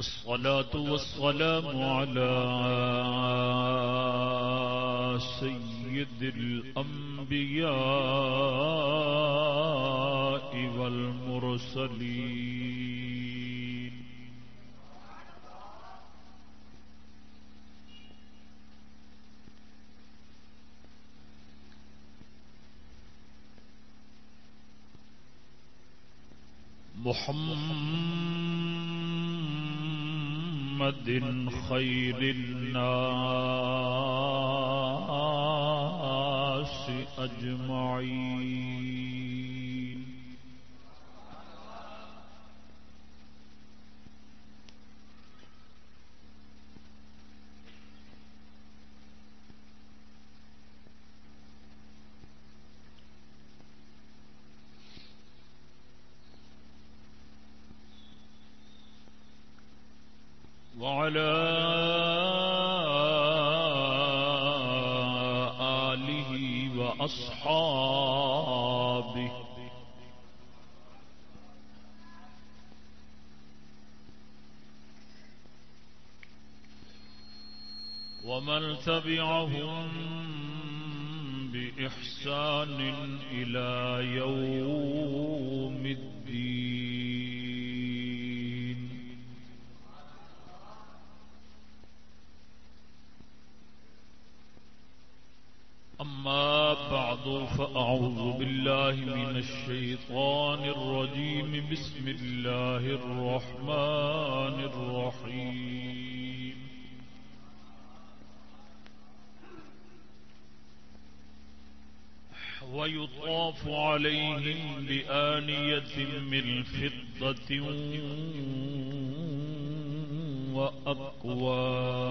والصلاة والسلام على سيد الأنبياء والمرسلين. محمد محمد خير الناس أجمعين. وعلى آله وأصحابه. ومن تبعهم بإحسان إلى يوم الدين. أما بعد، فأعوذ بالله من الشيطان الرجيم. بسم الله الرحمن الرحيم. ويطاف عليهم بآنية من فضة وأكواب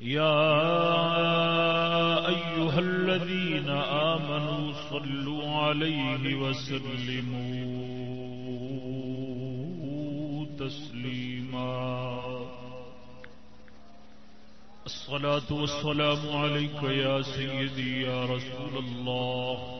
يا أيها الذين آمنوا صلوا عليه وسلموا تسليما. الصلاة والسلام عليك يا سيدي يا رسول الله.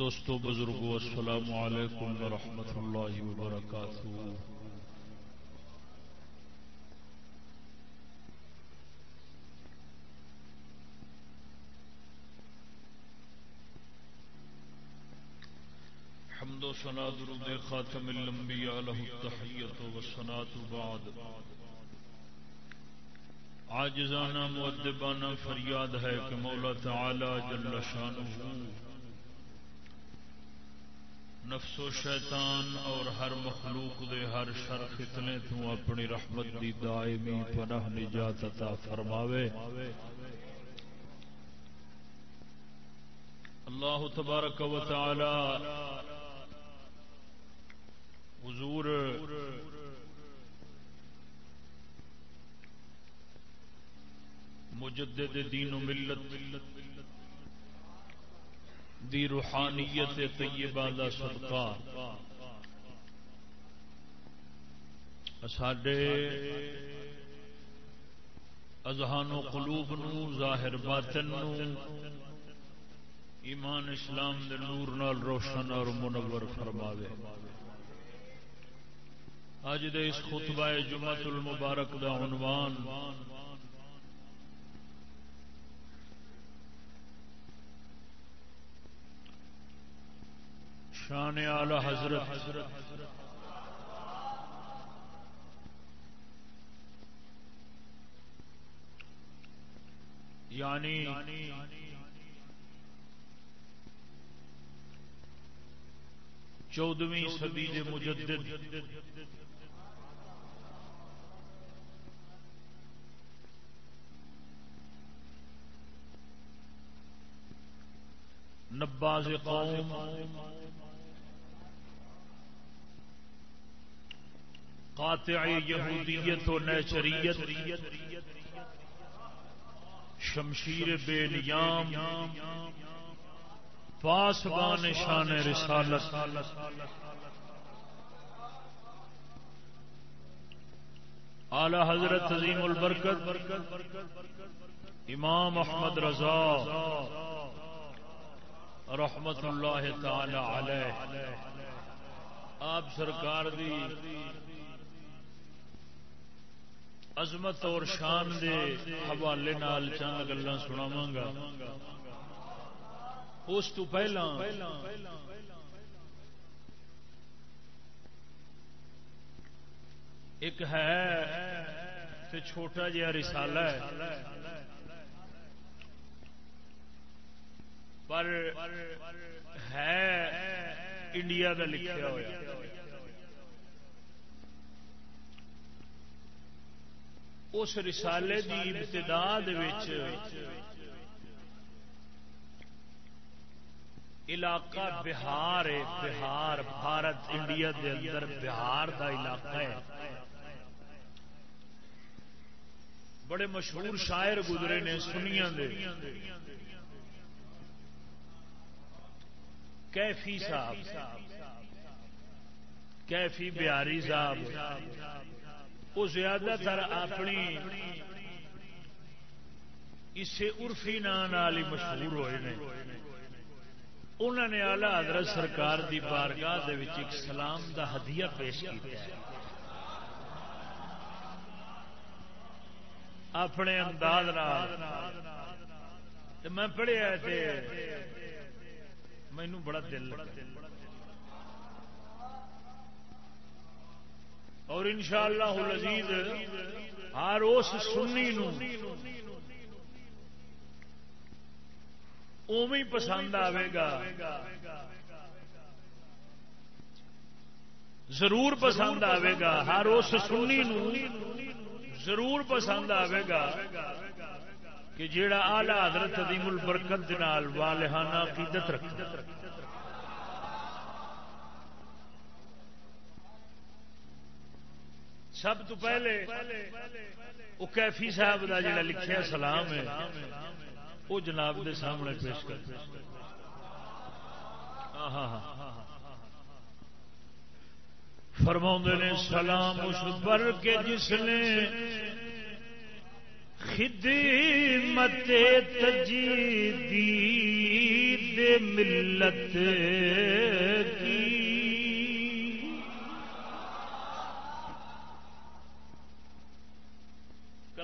دوستو، بزرگو، السلام علیکم ورحمۃ اللہ وبرکاتہ۔ حمد و سنا درود خاتم الانبیاء له التحیت و سنات بعد۔ عاجزانہ، مؤدبانہ، فریاد ہے کہ مولا تعالی جل شانہ نفس و شیطان اور ہر مخلوق دے ہر شر فتنے تو اپنی رحمت دی دائمی پناہ نجات عطا فرماوے۔ اللہ تبارک و تعالی حضور مجدد دین و ملت دی روحانیت طیبہ دا صدقہ۔ ساڈے اذہان و قلوب نو، ظاہر باطن نو، ایمان اسلام دے نور نال روشن اور منور فرماوے۔ اج دے اس خطبہ جمعت المبارک دا عنوان شان آلہ حضرت۔ یعنی چودویں صدی کے مجدد۔ نباز قوم۔ قاطع یہودیت و نیچریت شمشیر بے نیام. پاسبان شان رسالت. اعلی حضرت عظیم البرکت. امام احمد رضا. رحمت اللہ تعالی علیہ. آپ سرکار دی عظمت اور شان دے حوالے نال چند گلا سناواں گا۔ اس تو پہلا ایک ہے چھوٹا جہا رسالہ ہے۔ پر ہے انڈیا کا لکھا ہوا اس رسالے کی ابتدا علاقہ بہار ہے، بہار، بھارت، انڈیا دے اندر بہار دا علاقہ ہے۔ بڑے مشہور شاعر گزرے نے سنیا دے۔ کیفی صاحب، کیفی بہاری صاحب وہ زیادہ تر اپنی اسے ارفی نام ہی مشہور ہوئے نے۔ انہوں نے آلہ حضرت سرکار دی بارگاہ دے وچ ایک سلام دا ہدیہ پیش کیا اپنے انداز میں پڑھیا مینو بڑا دل اور ان شاء اللہ ہر اس سنی اوی پسند آئے گا۔ ضرور پسند آئے گا۔ ہر اس سنی ضرور پسند آئے گا کہ جیڑا آلہ حضرت عظیم البرکت نال والہانہ عقیدت رکھ سب تو پہلے وہ کیفی صاحب کا جڑا لکھیا سلام ہے، وہ جناب دے سامنے پیش کر۔ ہاں، ہاں، ہاں۔ فرما نے، سلام اس پر کے جس نے خدمت تجدید ملت کی۔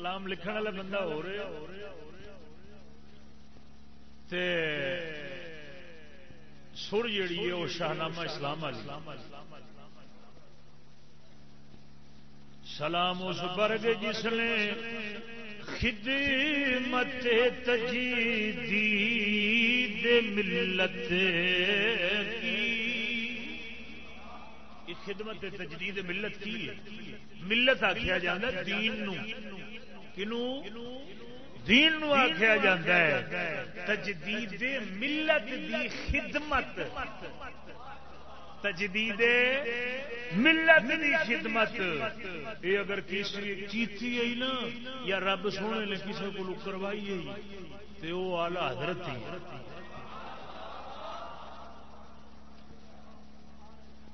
کلام لکھن والا بندہ ہو رہا سر جیڑی ہے وہ شاہنامہ اسلام والی۔ سلام اس برگ جس نے خدمت تجدید ملت کی۔ خدمت تجدید ملت کی ملت آخیا جا دین دین نو آخیا جا تجدید ملت دی خدمت تجدید ملت دی خدمت یہ اگر کسی چیتی ہے نا یا رب سونے نے کسی کو کروائی تو وہ آلہ حضرت ہی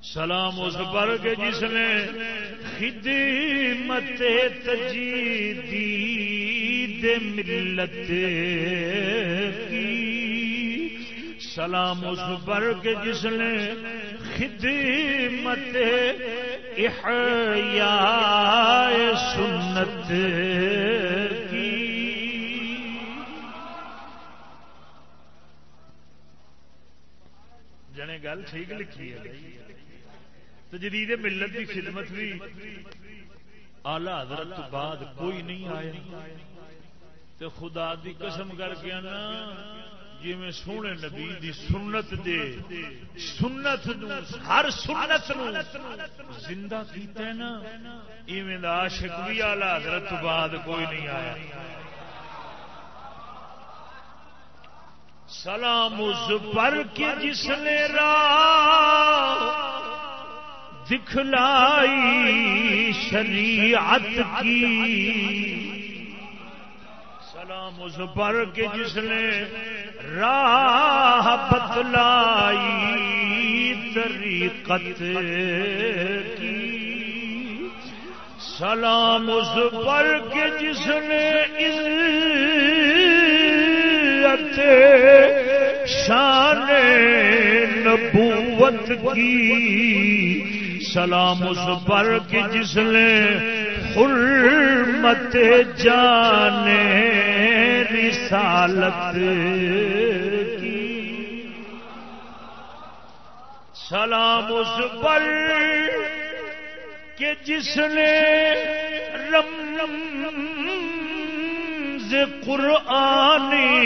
سلام اس پر کے جس نے خدمت تجدید ملت کی۔ سلام اس پر کے جس نے خدمت احیاء سنت کی۔ جنے گل ٹھیک لکھی ہے۔ تو جدید ملت کی خدمت بھی آلہ حضرت بعد کوئی نہیں آیا۔ تو خدا دی قسم کر کے نا جی میں سونے نبی دی سنت دے، سنت ہر سنت زندہ کیتا ہے نا، ایویں دا عاشق بھی آلہ حضرت بعد کوئی نہیں آیا۔ سلام اس پر کے جس نے راہ دکھلائی شریعت کی۔ سلام اس پر کے جس نے راہ بتلائی طریقت کی۔ سلام اس پر کے جس نے عزت شان نبوت کی۔ سلام اس پر کے جس نے حرمت جانے رسالت کی۔ سلام اس پر کہ جس نے رم قرآنی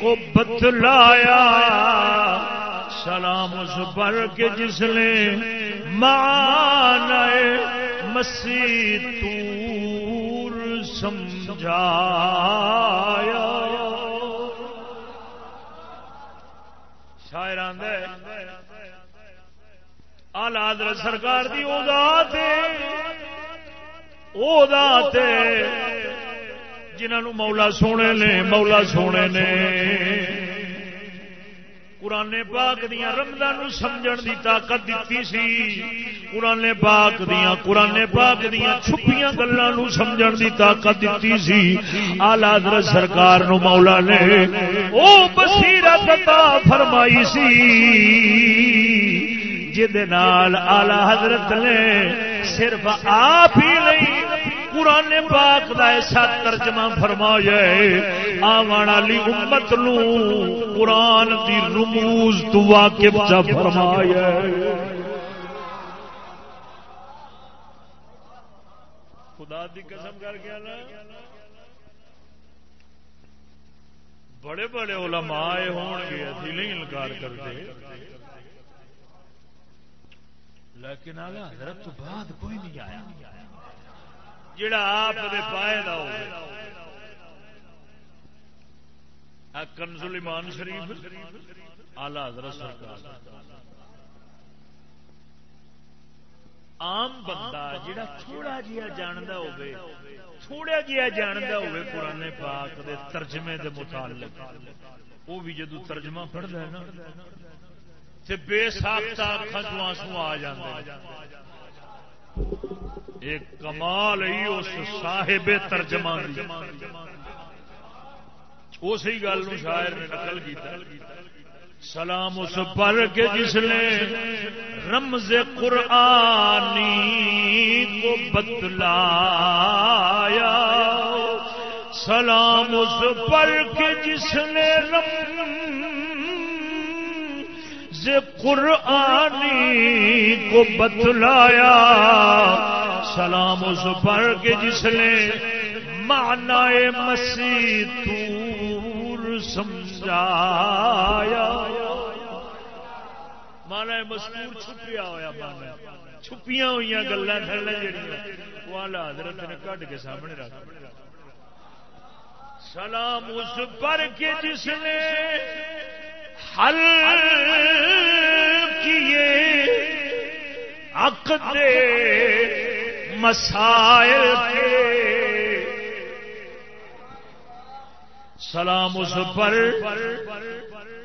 کو بتلایا۔ سلام اس پر کے جس نے مان مسیح تور سمجھایا۔ شاعر آلاد سرکار کی ذات جنہوں مولا سونے نے، مولا سونے نے۔ قرآن پاک دیا رمدان سمجھ دی طاقت دیتی سی۔ قرآن پاک دیا قرآن پاک دیا چھپیاں گلوں سمجھ دی طاقت دیتی سی۔ آلہ حضرت سرکار نو مولا نے او بصیرت عطا فرمائی سی۔ جہد آلہ حضرت نے صرف آپ ہی نہیں قرآن پاک کا ایسا ترجمہ فرمایا آن والی امت نو قرآن دی رموز تو واقف چا فرمایا خدا دی قسم کر گیا نا بڑے بڑے علماء ہون گے ابھی نہیں انکار کرتے۔ لیکن آگا، حضرت تو بعد کوئی نہیں آیا۔ جڑا آپ دے پائے دا ہو کنزل ایمان شریف آلہ حضرت سرکار۔ عام بندہ جڑا تھوڑا جہا جانتا ہوگی تھوڑا جہا جانتا ہوگی قرآن پاک دے ترجمے دے متعلق۔ وہ بھی جدو ترجمہ پڑھتا ہے نا، تے بے ساختہ اکھان آنسو آ جاتے ایک کمال ہی اس صاحب ترجمہ اسی گل شاعر نے نقل کیتا۔ سلام اس پر کے جس نے رمز قرآنی کو بتلایا سلام اس پر کے جس نے رمز قرآنی کو بتلایا، سلام اس پر کے جس نے مانا مسیح تور سمجھایا۔ مانا مستور چھپیا ہوا مانا چھپیاں ہوئی گلا تھلے جہاں وہ حضرت نے کٹ کے سامنے رکھ سلام اس پر کے جس نے حل کیے عقد مسائل کے۔ سلام اس پر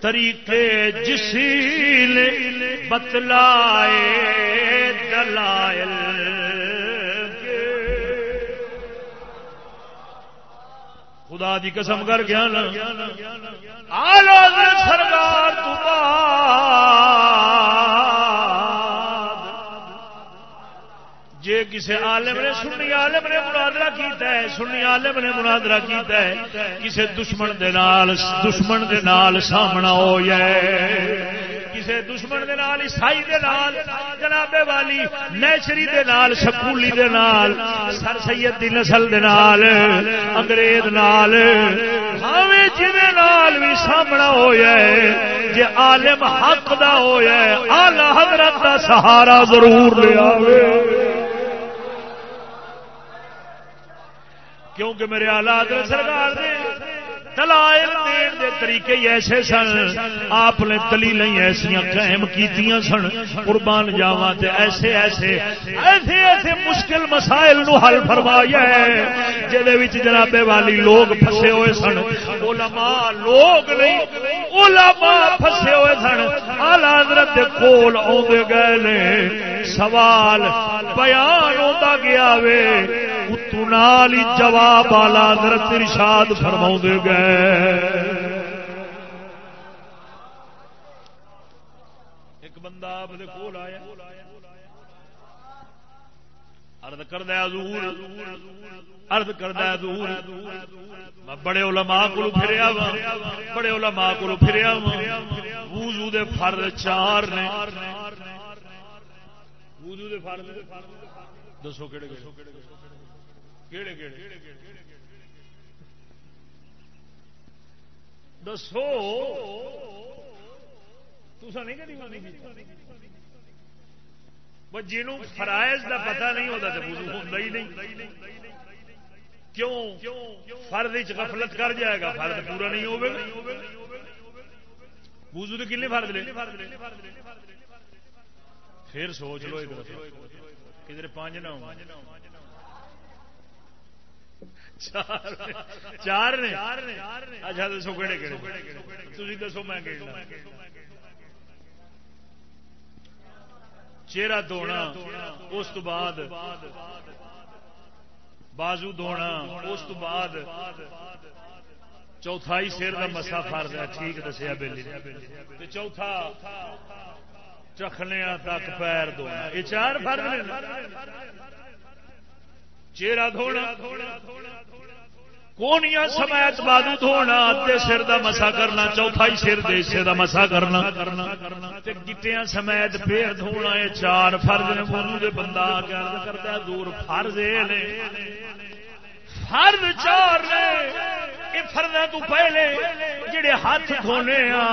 طریقے جسیل بتلائے دلائل۔ خدا دی قسم کر گیا نا آلو سرکار جے کسی عالم نے سنی، عالم نے منادرا کیتا ہے، سنی، عالم نے منادرا کیتا ہے۔ کسی دشمن دے نال، دشمن دے نال سامنا ہو جائے۔ کسی دشمن دے نال، عیسائی دے نال، جناب والی، نیچری دے نال، سکولی دے نال، سر سید دی نسل دے نال، انگریز نال ہاویں جویں نال بھی سامنا ہویا ہے جے عالم حق دا ہویا ہے اعلی حضرت دا سہارا ضرور لے آوے۔ کیونکہ میرے آلہ حضرت سرکار دے دلائل دین دے طریقے ایسے سن۔ آپ نے دلیل ایسا قائم کی سن۔ قربان جاوا ایسے ایسے۔ ایسے ایسے مشکل مسائل نو حل فرمایا ہے۔ جہد جناب والی لوگ پھسے ہوئے سن۔ علماء لوگ نہیں۔ علماء پھسے ہوئے سن۔ آلہ حضرت کول آدھے گئے نے۔ سوال بیان ہوتا گیا وے۔ اتنا جواب آلہ حضرت ارشاد فرما گئے۔ ایک بندہ آپ کول آیا ارد کردہ دور ارد کردہ دور بڑے علماء کو پھریا وا بڑے علماء کو پھریا وا وضو دے فرض چار نے، وضو دے فرض دسو کہڑے کہڑے کہڑے دسو جن فرائض کا پتا نہیں ہوتا تو وضو ہوتا ہی نہیں کیوں فرد غفلت کر جائے گا فرد پورا نہیں ہوگا بوزو تو کنے فرد لے پھر سوچ لو ایک کدھر پانچ نہ ہو چار نے اچھا دسو کہڑے کہڑے تھی دسو میں چہرہ دھونا اس بعد بازو دھونا اس بعد چوتھائی سر کا مسا فرد ہے ٹھیک دسیا بہلی چوتھا چکھنے تک پیر دھونا یہ چار فرد چہرہ دھونا۔ کونیا سمیت بادو دھونا سر دا مسا کرنا چوتھا ہی سر دے حصے دا مسا کرنا۔ گٹیا سمیت پیر دھونا یہ چار فرض نے بولو دے بندہ کرتا دور فرض نے۔ فرض چار نے۔ یہ فرض تو پہلے جڑے ہاتھ دھونے آ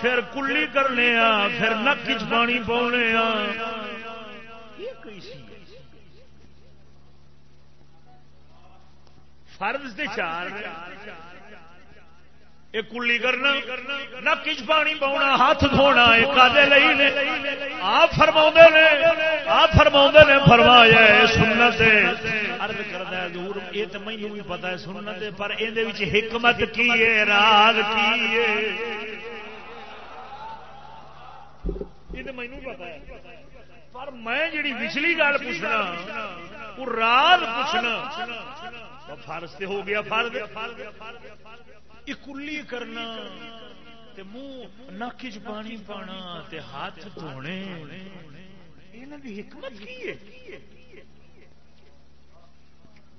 پھر کلی کرنے آ پھر نک چ پانی پاؤنے آ فرض سے چار ایک کلی کرنا، نہ کچھ پانی پاؤنا ہاتھ دھونا آپ فرما نے، آپ فرما نے، فرمایا سنت۔ ارد کرتا دور یہ تو مینو بھی پتا ہے سنت، پر یہ حکمت کی ہے، راز کی ہے۔ یہ تو مینو پتا ہے۔ پر میں جڑی پچھلی گل پوچھنا وہ راز پوچھنا۔ فرض سے ہو گیا فرض کلی کرنا منہ نک چ پانی پانا تے ہاتھ دھونے۔ حکمت کی ہے؟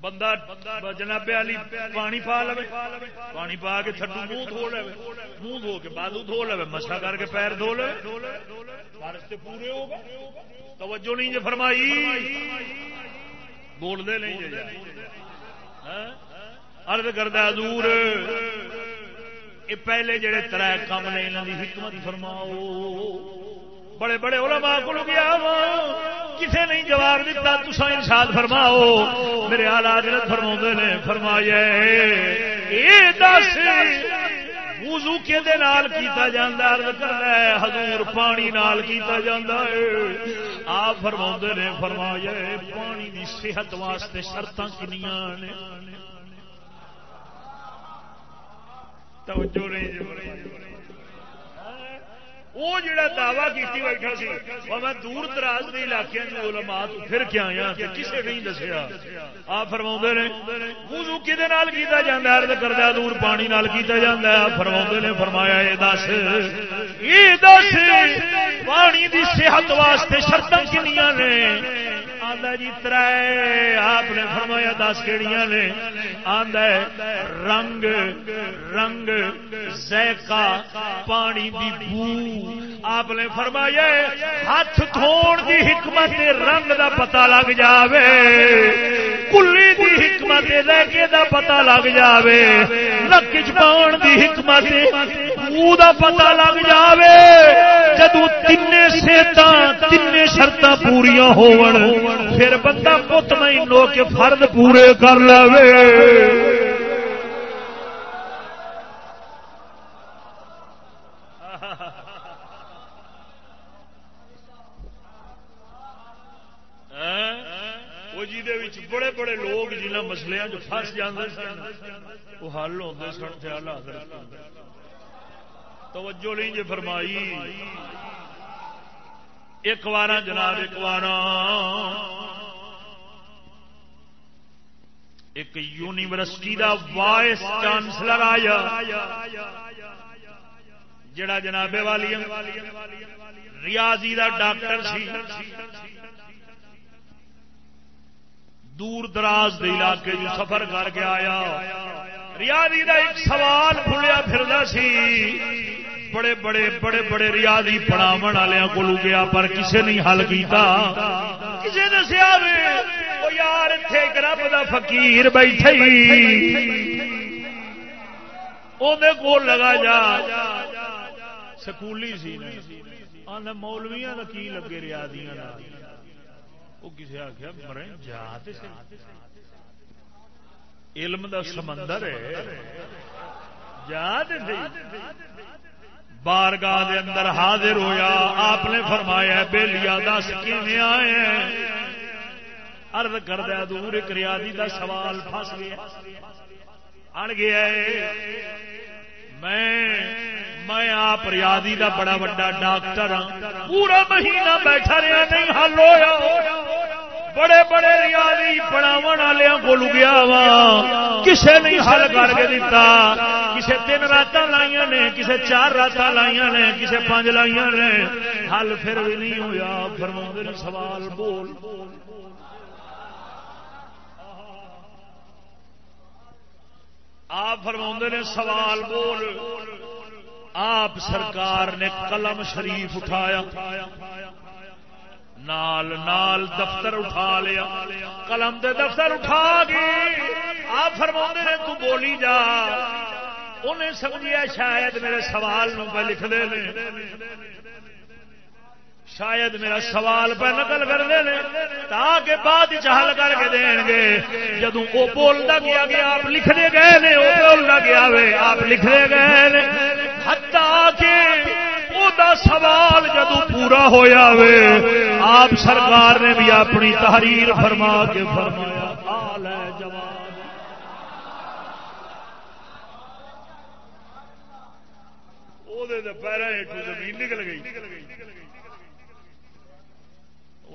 بندہ جناب والی پانی پا لو پانی پا کے تھڈو منہ دھو لے منہ دھو کے بازو دھو لے مسا کر کے پیر دھو لے فرض پورے ہو گئے۔ توجہ نہیں جی فرمائی۔ بولتے نہیں جی۔ ارد کردہ دور یہ پہلے جڑے تر کام نے یہاں کی حکمت فرماؤ۔ بڑے بڑے علماء کو گیا کسے نہیں جواب دیتا تسا انسان فرماؤ۔ میرے آلات فرما نے، فرمایا وضو کے نال کیتا جاندا عرض ہے، حضور پانی نال کیتا جاندا ہے۔ آپ فرما نے، فرمایا پانی دی صحت واسطے شرط کنیاں نے۔ توجہ نہیں جی۔ وہ جڑا دعوی کیتی بیٹھا سی، وہ میں دور دراز کے علاقے علماء تو پھر کے آیا کہ کسے نہیں دسیا۔ آ فرما نے، وضو کدے نال کیتا جاندا ہے؟ ارد کردا دور پانی نال کیتا جاندا ہے۔ فرما نے، فرمایا یہ دس یہ دس، پانی دی صحت واسطے شرطاں کنیاں نے؟ آدھا جی تر آپ نے فرمایا دس کہڑی نے۔ آدھا رنگ رنگ، زیکا، پانی دی بو۔ آپ نے فرمایا ہاتھ دھون دی حکمت رنگ دا پتہ لگ جاوے۔ کلی دی حکمت لے دا پتہ لگ جاوے۔ نکچ پاؤن دی حکمت دا پتہ لگ جاوے۔ جدو تین سیتا تین شرط پوریا ہو پھر بندہ مطمئن ہو کے فرد پورے کر لے ہاں؟ بڑے بڑے لوگ جنہیں مسلیا جو فس جاتے سن، وہ حل ہوتے سن، خیال حضرت توجہ نہیں جی فرمائی۔ ایک بار جناب، ایک بار ایک یونیورسٹی دا وائس چانسلر آیا۔ جڑا جناب والی، ریاضی دا ڈاکٹر سی۔ دور دراز دے علاقے سفر کر کے آیا۔ ریاضی دا ایک سوال کھلیا پھر سی۔ بڑے بڑے بڑے بڑے ریاضی پڑھاو والوں کو گیا، پر کسے نہیں حل کیتا۔ کسے دسیا او یار اتنے ایک رب دا فقیر بیٹھے کو لگا جا۔ سکولی سی مولویا کا کی لگے ریاضیاں وہ کسی آخیا مرے جا تے علم دا سمندر ہے۔ جا بارگاہ دے اندر حاضر ہویا، آپ نے فرمایا بے لیا دس کی آئے ارد کردہ دور ایک ریاضی دا سوال پھس گیا۔ اڑ گیا میں میں آپ ریاضی دا بڑا بڑا ڈاکٹر ہاں۔ پورا مہینہ بیٹھا رہا، نہیں حل ہوا بڑے بڑے ریاضی پڑھاو والوں کو گیا وا۔ کسے نہیں حل کر کے دتا۔ کسے تین رات لائیا نے، کسے چار رات لائیا نے، کسے پانچ لائیا نے۔ حل پھر بھی نہیں ہوا فرما سوال بول۔ آپ فرما نے سوال بول۔ آپ سرکار نے قلم شریف اٹھایا۔ نال نال دفتر اٹھا لیا۔ قلم دے دفتر اٹھا گئے آپ فرما نے، تو بولی جا۔ انہیں سمجھیا شاید میرے سوال نو لکھ دے شاید میرا سوال پہ نقل کر دے تاکہ بعد چہل کر کے دیں گے۔ جدو وہ بولتا گیا گیا آپ لکھنے گئے نے وہ بولتا گیا وے آپ لکھنے گئے نے۔ ہتا کے سوال جدو پورا ہویا وے، آپ سرکار نے بھی اپنی تحریر فرما کے فرمایا جواب پیرا زمین نکل گئی۔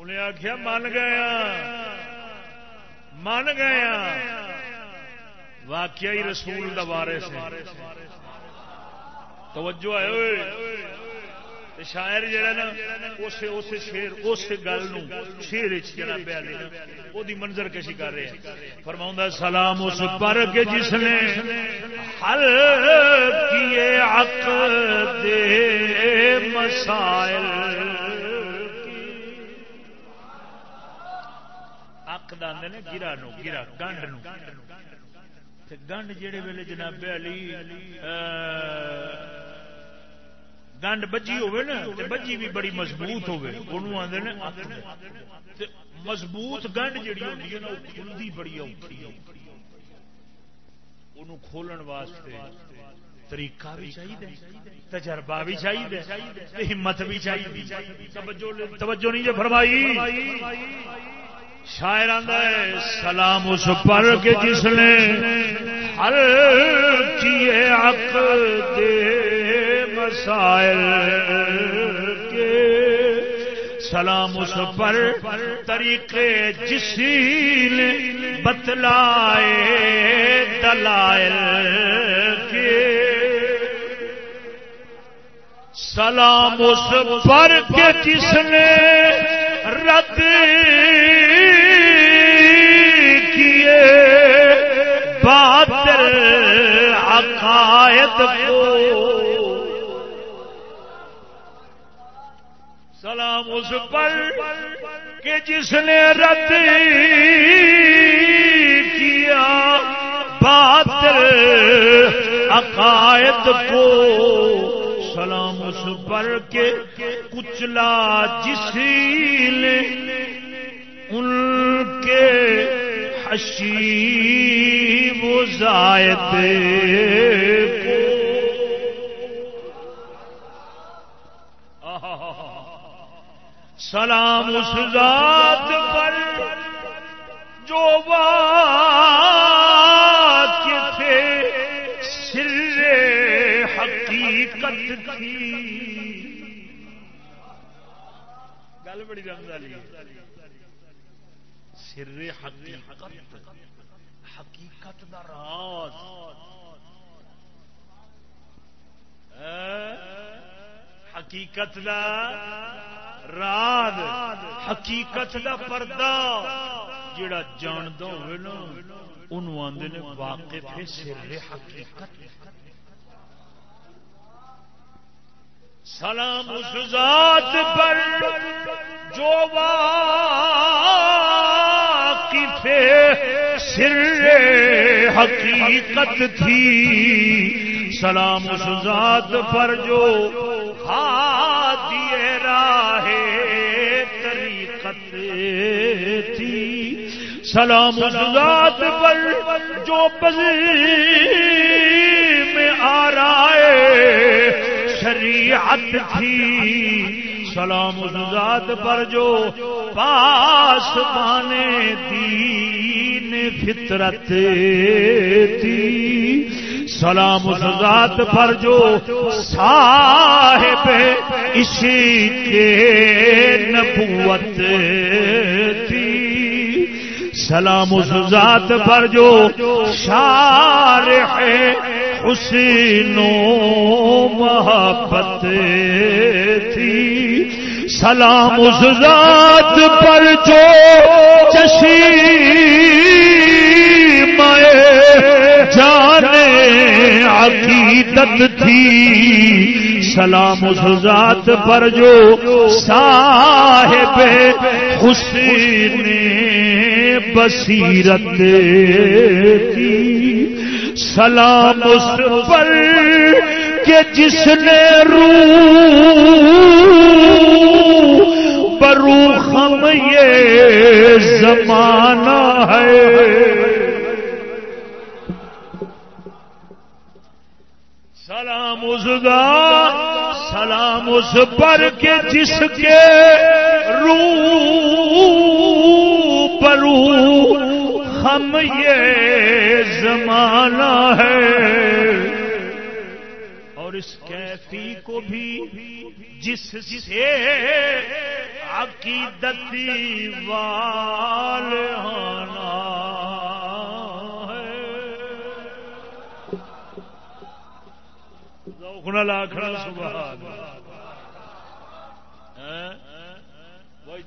انہیں آخیا من گیا ہاں۔ من گیا ہاں۔ واقعی رسول دوارے سے توجہ ہے ہوئے شاعر جڑا نا اس اس شیر اس گل شیر جڑا بیان وہ منظر کشی کر رہے ہیں۔ فرماؤں سلام اس پر کے جس نے حل کیے عقد مسائل۔ آدھے نے گرا نو، گرا گنڈ نو۔ گنڈ جہے ویلے جناب علی گنڈ بجی ہوے نا بجی بھی بڑی مضبوط ہوے انہوں آدھے نے مضبوط گنڈ جہی ہوتی ہے نا وہ کھلتی بڑی اوکھی انہوں کھولن واسطے طریقہ بھی چاہیے تجربہ بھی چاہیے ہمت بھی چاہیے توجہ نہیں جو فرمائی۔ شاعر سلام اس پر کے جس نے ہر کیے حق دے مسائل کے۔ سلام اس پر طریقے جسیل بتلائے دلائل کے۔ سلام اس پر کے جس نے رد باطل عقائد کو۔ سلام اس پر کہ جس نے رد کیا باطل عقائد کو۔ سلام اس پر کے کچلا جس نے ان کے حشیب و زائد سلام اس ذات پر جو بات تھے، سر حقیقت تھی گل بڑی رمضالی سر حقیقت حقیقت دا راز۔ حقیقت دا راز، حقیقت دا پردہ جڑا جاندہ ہوئے نا، انہوں آندے نے واقف ہے سر حقیقت۔ سلام اس ذات پر جو واقف سر حقیقت تھی، سلام اس ذات پر جو ہادی راہ طریقت تھی۔ سلام اس ذات پر جو پذیر میں آ رہا ہے، شریعت تھی سلام اس ذات پر جو پاس بانے دین فطرت تھی۔ سلام اس ذات پر جو صاحب اسی کے نبوت تھی۔ سلام اس ذات پر جو شارح حسین و محبت تھی۔ سلام اس ذات پر جو چشی جانے عقیدت تھی۔ سلام اس ذات پر جو صاحب حسین بصیرت تھی۔ سلام اس پر کہ جس نے رو برو خم یہ زمانہ ہے۔ سلام اس دا، سلام اس پر کے جس کے رو برو ہم یہ زمانہ ہے۔ اور اس کیفی کو بھی جس سے عقیدتی وال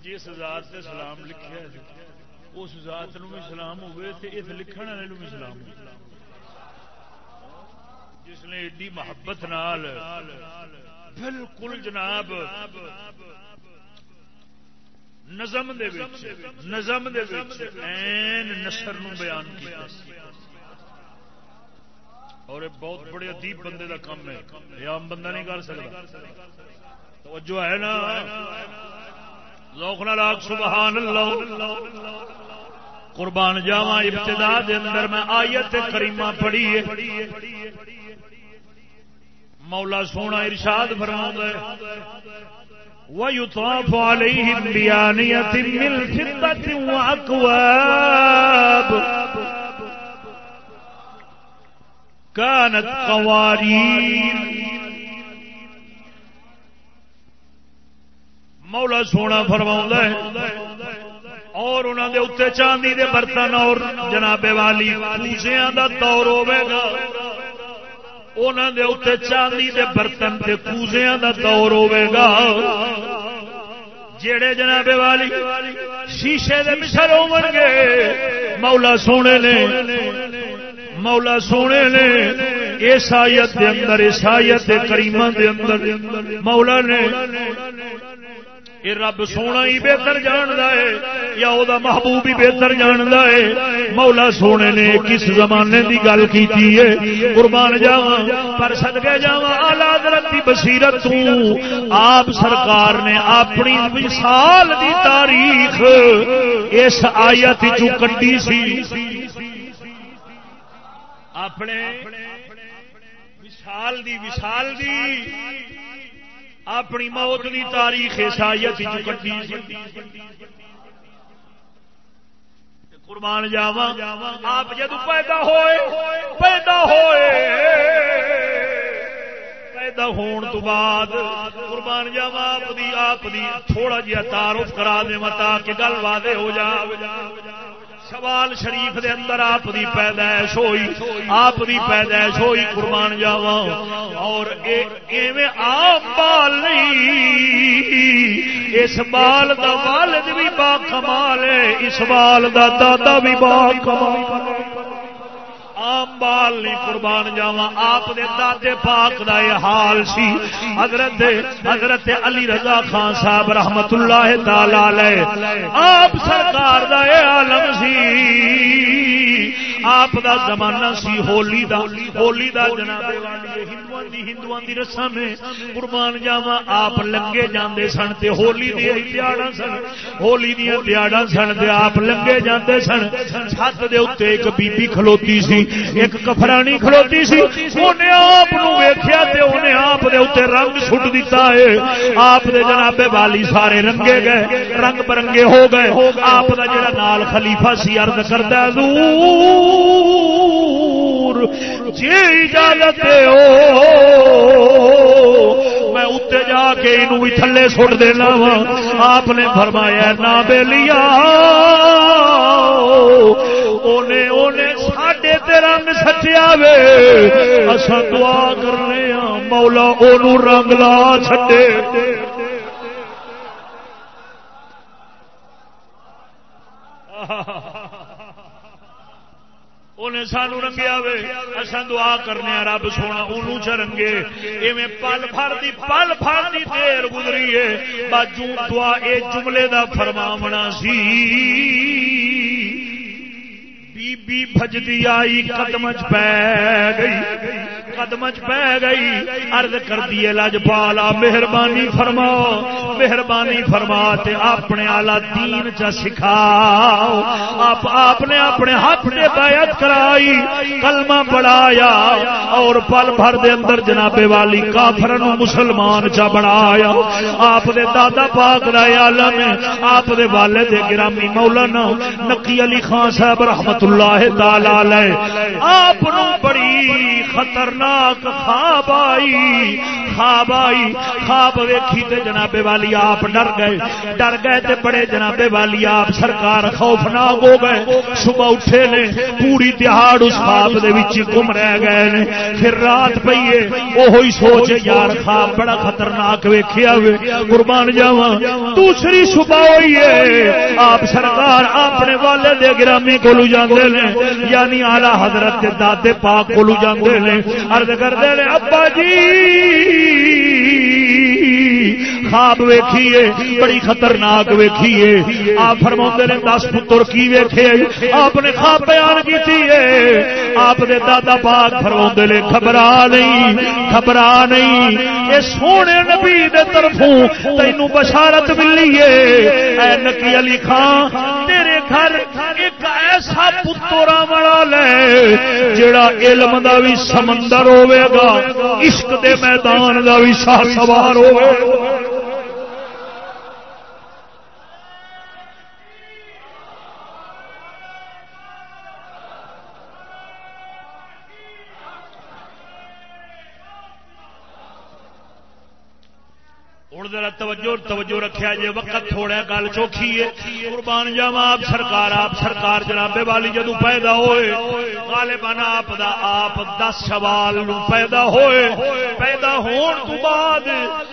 جس ذات سے سلام لکھا اس ذات نو بھی سلام ہوئے تے اس لکھن والے بھی سلام ہو جس نے ایڈی محبت نال بالکل جناب نظم دے وچ، نظم دے وچ این نثر نو بیان کیا اور یہ بہت بڑے ادیب بندے دا کام ہے۔ یہ عام بندہ نہیں کر سکتا۔ توجہ ہے نا؟ لوکنا لاکھ سبحان اللہ قربان جاوا ابتدا دے اندر میں آیت کریمہ پڑھی ہے۔ مولا سونا ارشاد فرما وَيُطَافُ عَلَيْهِمْ مولا سونا فرماؤں اور انہوں دے اتنے چاندی دے برتن اور جناب والی پوسیاں دا دور ہوے گا۔ انہوں دے اتنے چاندی دے برتن تے پوزیا دا دور ہوے گا۔ جڑے جناب والی شیشے دے مشر ہون گے، مولا سونے نے، مولا سونے نے عیسائیت دے اندر، عیسائیت کریمہ دے اندر، مولا نے یہ رب سونا ہی بہتر جاند ہے، یا وہ محبوب ہی بہتر جاند ہے۔ مولا سونے نے کس زمانے کی گل کی قربان جاوا پر سدگے جا آلات کی بصیرت تو۔ آپ سرکار نے اپنی مثال دی تاریخ اس آیت چو کٹی سی۔ اپنے وشال دی وشال دی۔ اپنی موت کی تاریخ عیسائیت قربان جاوا آپ جد پیدا ہوئے پیدا ہوئے۔ پیدا ہون تو بعد قربان جاوا آپ دی آپ دی تھوڑا جہا تعارف کرا دے متا کہ گل واضح ہو جا شوال شریف دے اندر آپ دی پیدائش ہوئی آپ دی پیدائش ہوئی قربان جاوا اور ایویں آپ بال نہیں اس بال دا والد بھی با کمال ہے اس بال دا دادا بھی با کمال عام بال نہیں قربان جاوا آپ دے دادے پاک دا یہ حال سی۔ حضرت حضرت علی رضا خان صاحب رحمت اللہ تعالی آپ سرکار دا یہ عالم سی۔ آپ دا زمانہ سی ہولی دا ہولی دا جناب والی ہندوان دی ہندوان دی رسم ہے۔ قربان جاوا آپ لنگے جاندے سن تے ہولی دی دیاڑا سن۔ ہولی دی دیاڑا سن تے آپ لنگے جاندے سن۔ چھت دے اوتے ایک بی بی کھلوتی سی۔ ایک کفرانی کھلوتی سی۔ اونے آپ نو ویکھیا تے اونے آپ دے اوتے رنگ سٹ دیتا ہے۔ آپ دے جناب والی سارے رنگے گئے۔ رنگ برنگے ہو گئے۔ آپ دا جڑا نال خلیفہ سی عرض کردا حضور! نور جی اجازت ہو، میں اتنے جا کے انہوں بھی تھلے سٹ دینا وا۔ آپ نے فرمایا نہ بے لیا۔ ساڈے رنگ سچیا وے۔ اصا دعا کرنے ہاں، مولا او رنگ لا چڈے ha ha ha انہیں سانو رنگیا وے۔ اصا دعا کرنے رب سونا انہوں چ رنگے۔ ایویں پل فر دی پل فر دی دیر گزری ہے باجو دعا، اے جملے دا فرماونا سی۔ بی بی بجدی آئی قدم چ پی گئی قدم چ پہ گئی ارد کر دیے لج پالا مہربانی فرما مہربانی فرما تے اپنے آلہ دین چا سکھا آپ آپ نے اپنے ہاتھ نے بیعت کرائی، کلمہ بڑھایا اور پل بھر دے اندر جناب والی کافر مسلمان چا بڑھایا آپ دے دادا پاک رائے عالم آپ دے والد گرامی مولانا نقی علی خان صاحب رحمت اللہ تعالی آپ بڑی خطرناک خواب آئی خواب آئی خواب ویکھی تے جنابے والی آپ ڈر گئے ڈر گئے تے بڑے جنابے والی آپ سرکار خوفناک ہو گئے۔ صبح اٹھے نے پوری تہاڑ اس خواب دے وچ گم رہ گئے نے۔ پھر رات پئیے اوہی سوچ یار خواب بڑا خطرناک ویکھیا وے قربان جاواں۔ دوسری صبح ہوئی ہے آپ سرکار اپنے والے دے گرامی کولو جاندے جاندے نے یعنی اعلی حضرت دے دادے پاک کولو جاندے نے۔ عرض کرتے ہیں ابا جی خواب ویکھیے، بڑی خطرناک ویکھیے۔ آپ فرما نے، دس پتر کی ویکھے؟ آپ نے خواب بیان کی آپ نے دادا پاک فرما نے خبرا نہیں خبرا نہیں۔ یہ سونے نبی دے طرفوں تینوں بشارت ملی ہے۔ اے نکی علی خان، تیرے گھر ایک ایسا پترا بڑا لے جڑا علم دا بھی سمندر ہوے گا، عشق دے میدان دا بھی شاہ سوار ہوے گا۔ ہوں ذرا توجہ توجہ رکھا جی وقت تھوڑا گل چوکھی ہے۔ قربان جاوا آپ سرکار آپ سرکار جناب والی جدو پیدا ہوئے، غالباً آپ دا، آپ دس سوال پیدا ہوئے۔ پیدا ہون تو بعد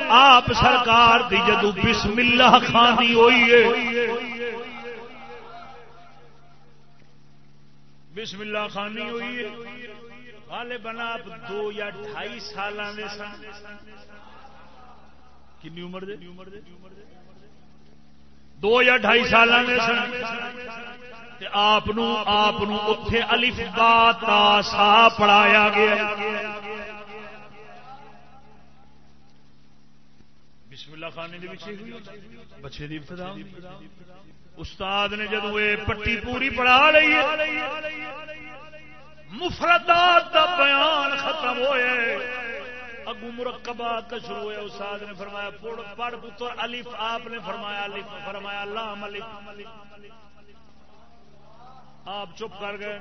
آپ سرکار دی جدو بسم اللہ خانی ہوئی ہے۔ بسم اللہ خانی ہوئی ہے۔ غالباً آپ دو یا ڈھائی سال سن۔ کنی عمر دے؟ دو یا ڈھائی سال آپ آپ اتے الف با سا پڑھایا گیا۔ بسم اللہ خانے کے پیچھے بچے کی ابتدا استاد نے جدو یہ پٹی پوری پڑھا لی مفردات کا بیان ختم ہوئے۔ اگو مرکبات کا شروع ہوا استاد نے فرمایا، پڑھ پتر، الف، آپ نے فرمایا، الف، فرمایا، لام، الف۔ آپ چپ کر گئے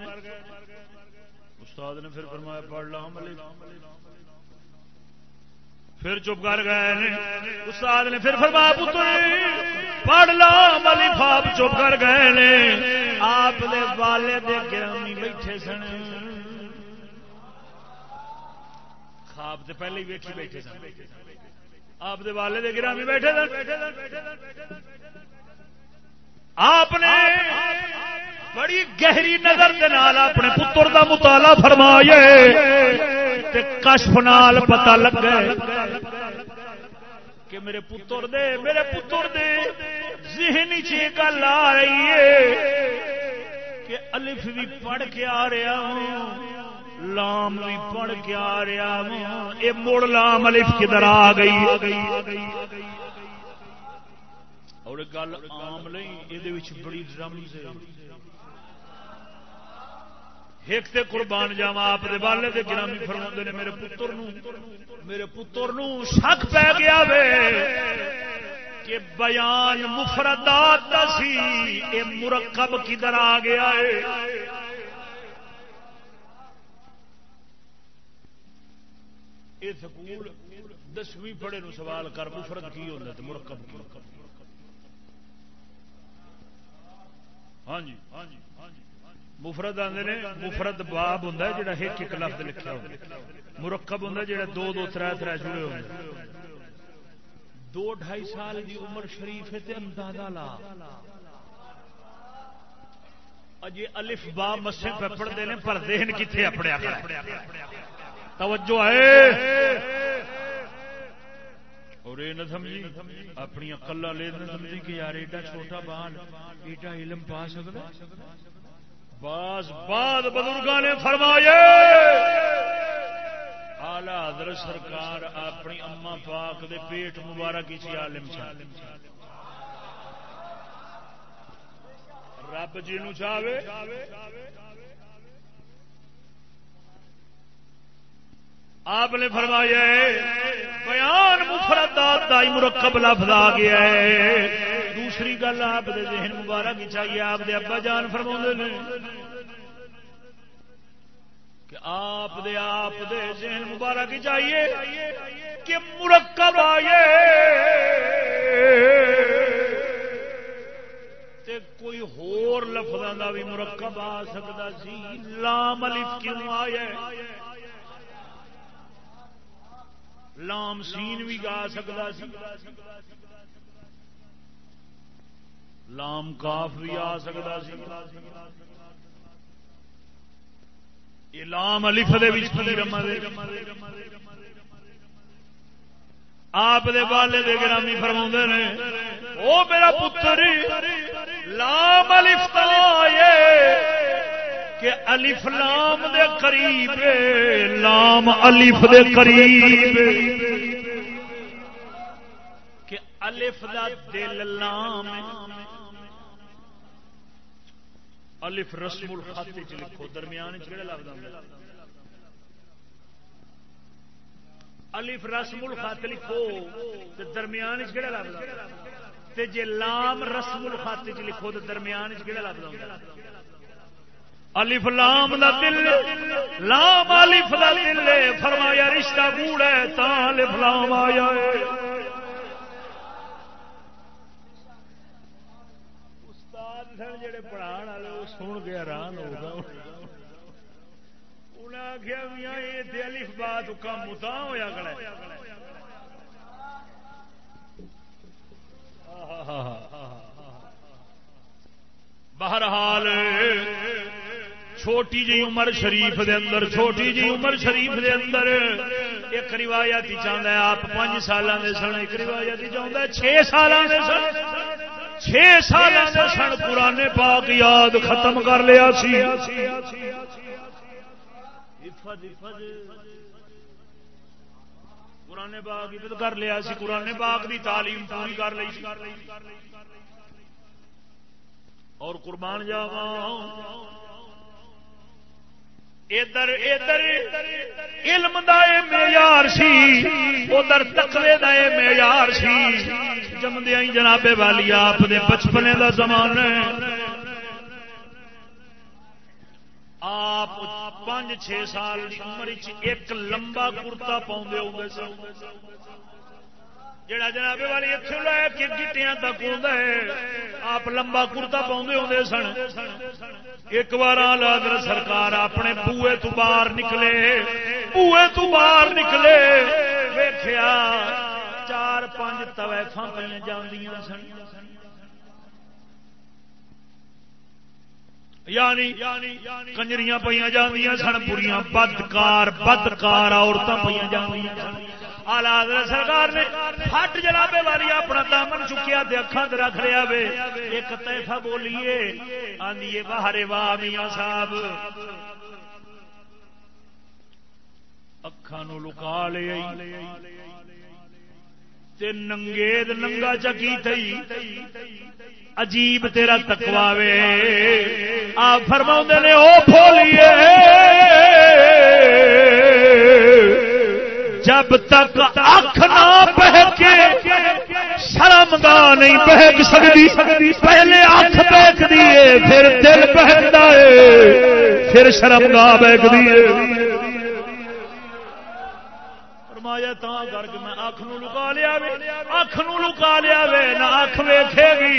استاد نے پھر فرمایا، پڑھ، لام، الف۔ پھر چپ کر گئے استاد نے پھر فرمایا، پتر، پڑھ، لام، الف۔ آپ چپ کر گئے آپ نے والد گرامی بیٹھے سن۔ خواب تو پہلے ہی ویکھی بیٹھے سن۔ آپ والے دے گرامی بیٹھے سن۔ آپ نے بڑی گہری نظر دے نال اپنے پتر دا مطالعہ فرمایا کشف نال پتا لگ کہ میرے پتر دے، میرے پتر دے ذہنی چی گل آ رہی ہے کہ الف بھی پڑھ کے آ رہا ہوں۔ لام بھی پڑھ کے آ رہا یہ مڑ لام الف کدھر آ گئی؟ اور گل آم نہیں یہ بڑی رمز ایک تے قربان جاوا آپ دے والے دے گرامی فرما نے، میرے پتر نو میرے پتر نو شک پی گیا وے کہ بیان مفردات دا سی، اے مرکب کدھر آ گیا ہے؟ یہ سکول دسویں پڑھے نو سوال کر، مفرد کی ہوتا ہے مرکب کی ہاں, جی، ہاں, جی، ہاں جی ہاں جی مفرد آتے نے، مفرد باب ہوں جا ایک ایک لفظ لکھا ہو مرکب ہوں جا دو دو تر تر جڑے ہو دو ڈھائی سال دی عمر شریف ہے اندازہ لا۔ اجے الف با مسے پہ پڑھتے ہیں، پر ذہن کتنے اپنے توجہ ہے۔ اور یہ نہ سمجھی اپنی کلا لے نہ سمجھی کہ یار ایڈا چھوٹا بال، ایڈا علم پا سکتا بعض بعد بزرگوں نے فرمایا آلہ حضرت سرکار اپنی اما پاک دے پیٹ مبارک کسی عالم چالم رب جی نو چاہے آپ نے فرمایا بیان مفردات کا مرکب لفظ آ گیا ہے۔ دوسری گل آپ دے ذہن مبارک ہی چاہیے آپ دے ابا جان فرما نے کہ آپ دے آپ دے ذہن مبارک ہی چاہیے کہ مرکب آئے تے کوئی ہور لفظوں کا بھی مرکب آ سکتا سی، لام الف کیوں آیا لام سین بھی گا سکتا سی۔ لام کاف بھی آ سکتا سی۔ لام الف آپ دے والے دے گرامی فرما نے وہ میرا پتر، لام الف کہ الف لام دے قریب لام الف دے قریب کہ الف دا دل لام الف رسم الخط چ لکھو، درمیان چڑا لگتا الف رسم الخط لکھو درمیان چڑا لگتا جی لام رسم الخط چ لکھو تو درمیان چڑا لگتا الف لام دا دل، لام الف دا دل فرمایا، رشتہ گوڑ ہے، تا الف لام آیا ہے۔ استاد سن جڑے پڑھان والے، وہ سن کے حیران ہو گیا انہیں آخیا میاں یہ تے الف با تو کم متا ہویا گڑا بہرحال چھوٹی جی عمر شریف دے اندر، چھوٹی جی عمر شریف دے اندر۔ ایک روایت چاہتا ہے، آپ پانچ سال سن، ایک روایت چاہتا ہے چھ سال سن۔ چھ سال سن پرانے پاک یاد ختم کر لیا سی۔ پرانے باغ کر لیا سی پرانے باغ کی تعلیم پوری کر لی اور قربان جاوا ادھر ادھر علم معیار سی، ادھر تقوی دا معیار سی۔ جمدیا جنابے والی، آپ دے بچپنے دا زمان آپ پانچ چھ سال کی عمر ایک لمبا کرتا پاؤں ہوں جڑا جناب والی اتوں لے کے گیٹیاں تک آتا ہے، آپ لمبا کرتا پاؤں ہوں سن۔ ایک بار لادر سرکار، اپنے بوئے تو باہر نکلے۔ بوئے تو باہر نکلے۔ ویخیا چار پانچ تویفا پہ جاندیاں سن۔ یعنی کنجریاں پہ جاندیاں سن پوریا بدکار بدکار عورتیں پہ جاندیاں سن۔ آلاد سرکار نے ہٹ جنابے والی اپنا دامن چکیا اکھان رکھ رہا وے۔ ایک تیفا بولیے آدھیے باہر واہ میاں صاحب۔ اکھان لکا لے ننگے ننگا چکی تھی عجیب تیرا تکوا وے۔ آ فرما نے وہ بولیے جب تک اکھ نہ بہکے شرم گا نہیں بہک سکتی، پہلے اکھ بہک دیے پھر دل بہکتا ہے پھر شرم گا بہک دیے فرمایا، تا کر کے میں اکھ نو لکا لیا وے، اکھ نو لکا لیا وے، نہ اکھ ویکھے گی،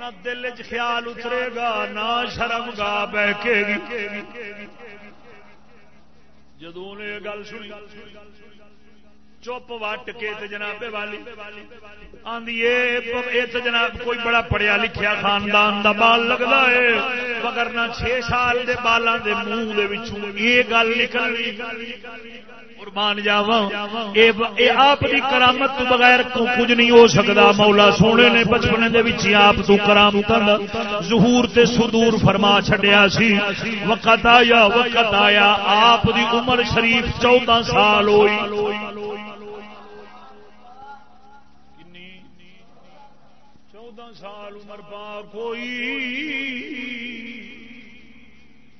نہ دل چ خیال اترے گا، نہ شرم گا، بہکے گی۔ جدو نے گل سنی چپ وٹ کے جناب والی۔ آدھی جناب کوئی بڑا پڑھیا لکھیا خاندان دا بال لگتا ہے مگر نہ چھ سال دے بالاں دے منہ یہ گل نکل قربان جاوا آپ کی کرامت تو بغیر کچھ نہیں ہو سکتا مولا سونے نے بچپنے دے آپ تو کرامت ظہور تے صدور فرما چھڈیا سی۔ وقت آیا وقت آیا۔ آپ دی عمر شریف چودہ سال ہوئی۔ سال عمر پاک ہوئی،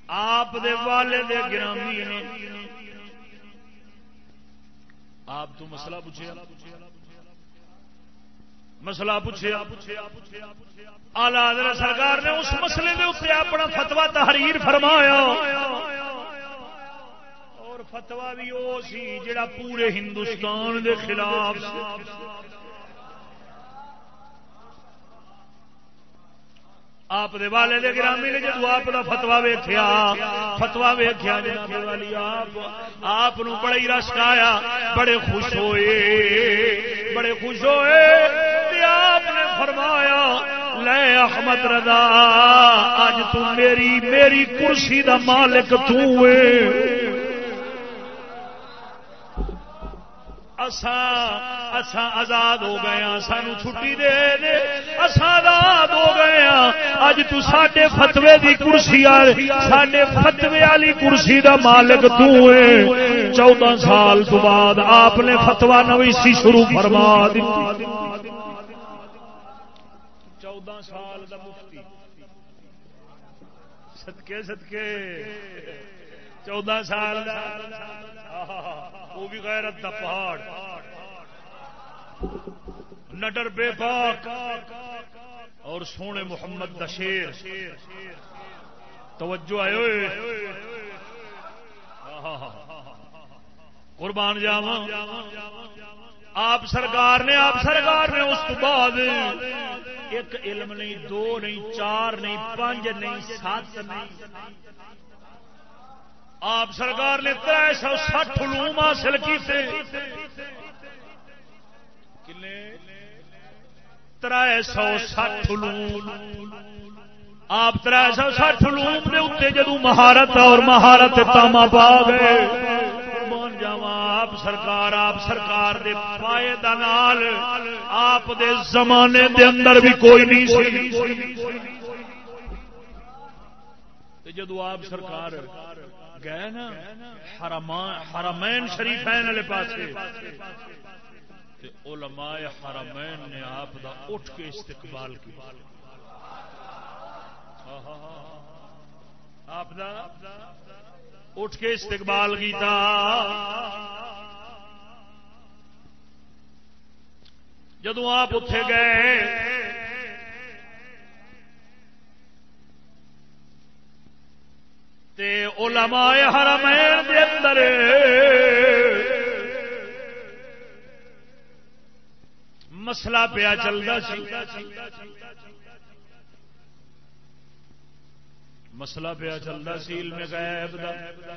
آپ دے والے دے گرامی نے۔ آپ تو مسئلہ پوچھے مسئلہ پوچھے آلہ سرکار نے اس مسئلے کے اتنے اپنا فتوا تحریر فرمایا۔ اور فتوا بھی وہ سی جڑا پورے ہندوستان دے خلاف آپ دے والے دے گرامی نے جدو آپ کا فتوا ویخیا فتوا ویخیا جناب والی، آپ آپ بڑا ہی رس آیا، بڑے خوش ہوئے، بڑے خوش ہوئے آپ نے فرمایا، لے احمد رضا اج تو میری میری کرسی دا مالک تو آزاد ہو گئے ہاں سانو چھٹی دے دے۔ آزاد ہو گئے ہاں۔ اج تے فتوے دی کرسی سڈے فتوے والی کرسی دا مالک تو ہے۔ چودہ سال تو بعد آپ نے فتوا نویسی شروع فرما دی۔ چودہ سال دا مفتی۔ صدقے صدقے۔ چودہ سال دا وہ بھی غیرت دا پہاڑ۔ نڈر بے پاک اور سونے محمد دا شیر۔ توجہ آئے قربان جاوا آپ سرکار نے، آپ سرکار نے اس بعد ایک علم نہیں، دو نہیں، چار نہیں، پانچ نہیں، سات نہیں۔ آپ سرکار نے تر سو سٹھ علوم حاصل کیتے۔ تر سو سٹھ علوم۔ آپ تر سو سٹھ علوم دے اتنے جدو مہارت اور مہارت تاما پا گئے۔ آپ سرکار آپ سرکار دے پائے دال آپ دے زمانے دے اندر بھی کوئی نہیں سی۔ جدو آپ سرکار گئے نا حرمین شریفین والے پاس علماء حرمین نے آپ دا اٹھ کے استقبال کیا۔ آپ دا اٹھ کے استقبال کیتا۔ جدو آپ اتے گئے تے علماء حرمین دے اندر۔ مسئلہ پیا چلتا سی۔ مسئلہ پیا چلتا سی علم غیب دا۔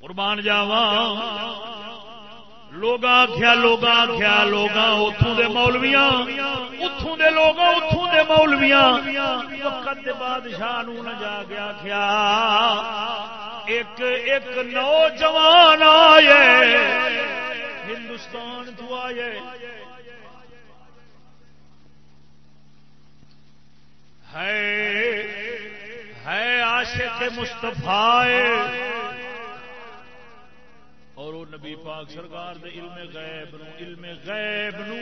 قربان جاوا لوگ آخیا لوگ آخیا لوگ اتوں دے مولویاں اتوں دے لوگ اتوں دے مولویاں۔ وقت بادشاہ نہ جا کے آخیا ایک ایک نوجوان آئے۔ ہندوستان تو آئے۔ ہے عاشق مستفا اور وہ نبی پاک سرکار دے علم غیب نو، علم غیب نو،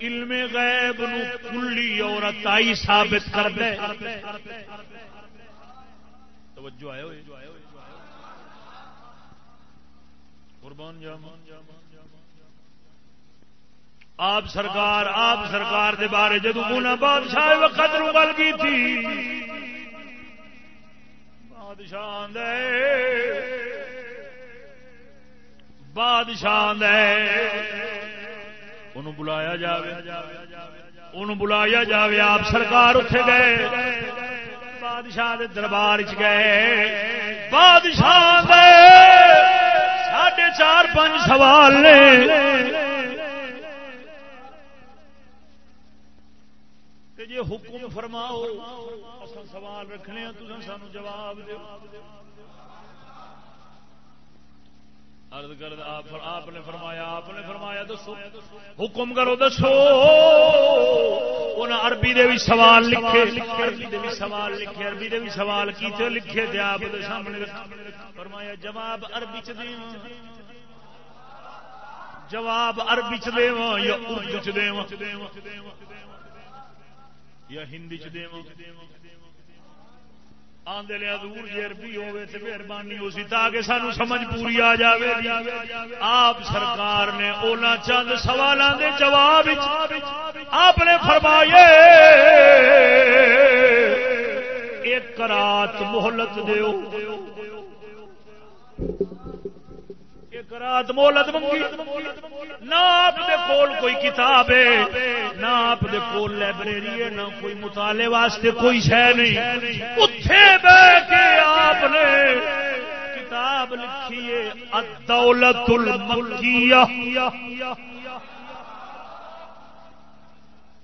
علم غیب نو کلی اور اتائی ثابت کر دے۔ توجہ آئے ہوئے۔ قربان جامان آپ سرکار آپ سرکار دے بارے جدو گنا بادشاہ وقت گل کی تھی، بادشاہ بادشاہ ان بلایا جاوے۔ ان بلایا جاوے۔ آپ سرکار اٹھے گئے۔ بادشاہ دے دربار چ گئے۔ بادشاہ ساڑھے چار پانچ سوال نے۔ جی حکم فرماؤ، اصل سوال رکھنے ہاں، تو سانو جواب دو عرض کر آپ نے فرمایا، آپ نے فرمایا، دسو۔ حکم کرو، دسو۔ انہیں عربی دے بھی سوال لکھے، عربی دے بھی سوال لکھے، عربی دے بھی سوال کیتے لکھے تھے آپ دے سامنے فرمایا، جواب عربی چ دے جواب عربی چ دے یا اردو چ دے یا ہندی چ آدھے دور جی عربی ہوے تو مہربانی ہو سی تاکہ سانو سمجھ پوری آ جائے آپ سرکار نے اونا چند سوالوں کے جواب آپ نے فرمائے، ایک رات محلت دیو۔ ایک رات مولت منگی۔ نہ آپ دے کول کوئی کتاب ہے، نہ آپ دے کول لائبریری ہے، نہ کوئی مطالعے واسطے کوئی شہ نہیں۔ اتے بہ کے آپ نے کتاب لکھی ہے الدولت المکیہ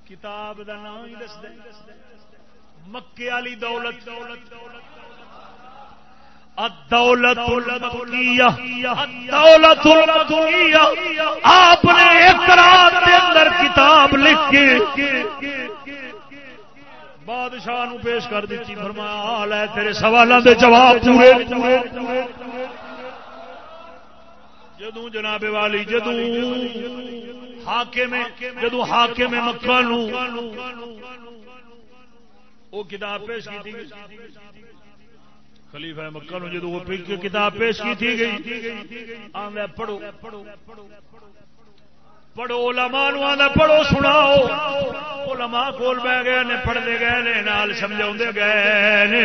کتاب دا نام ہی دس دے۔ مکے والی دولت دولت دولت۔ دولت دولت آپ نے ایک رات کے اندر کتاب لکھ کے بادشاہ نو پیش کر دیتی، فرمایا حال ہے تیرے سوالوں کے جواب پورے۔ جدو جناب والی جدو ہاکے میں جدو ہاکے میں مکہ نو وہ کتاب پیش کی خلیفہ مکہ نو جدو کتاب پیش کی تھی گئی آدھا پڑھو۔ پڑھو، علماء نو آدھا پڑھو، سناؤ۔ علماء کول بہ گئے نے پڑھتے گئے نے، نال سمجھا گئے نے۔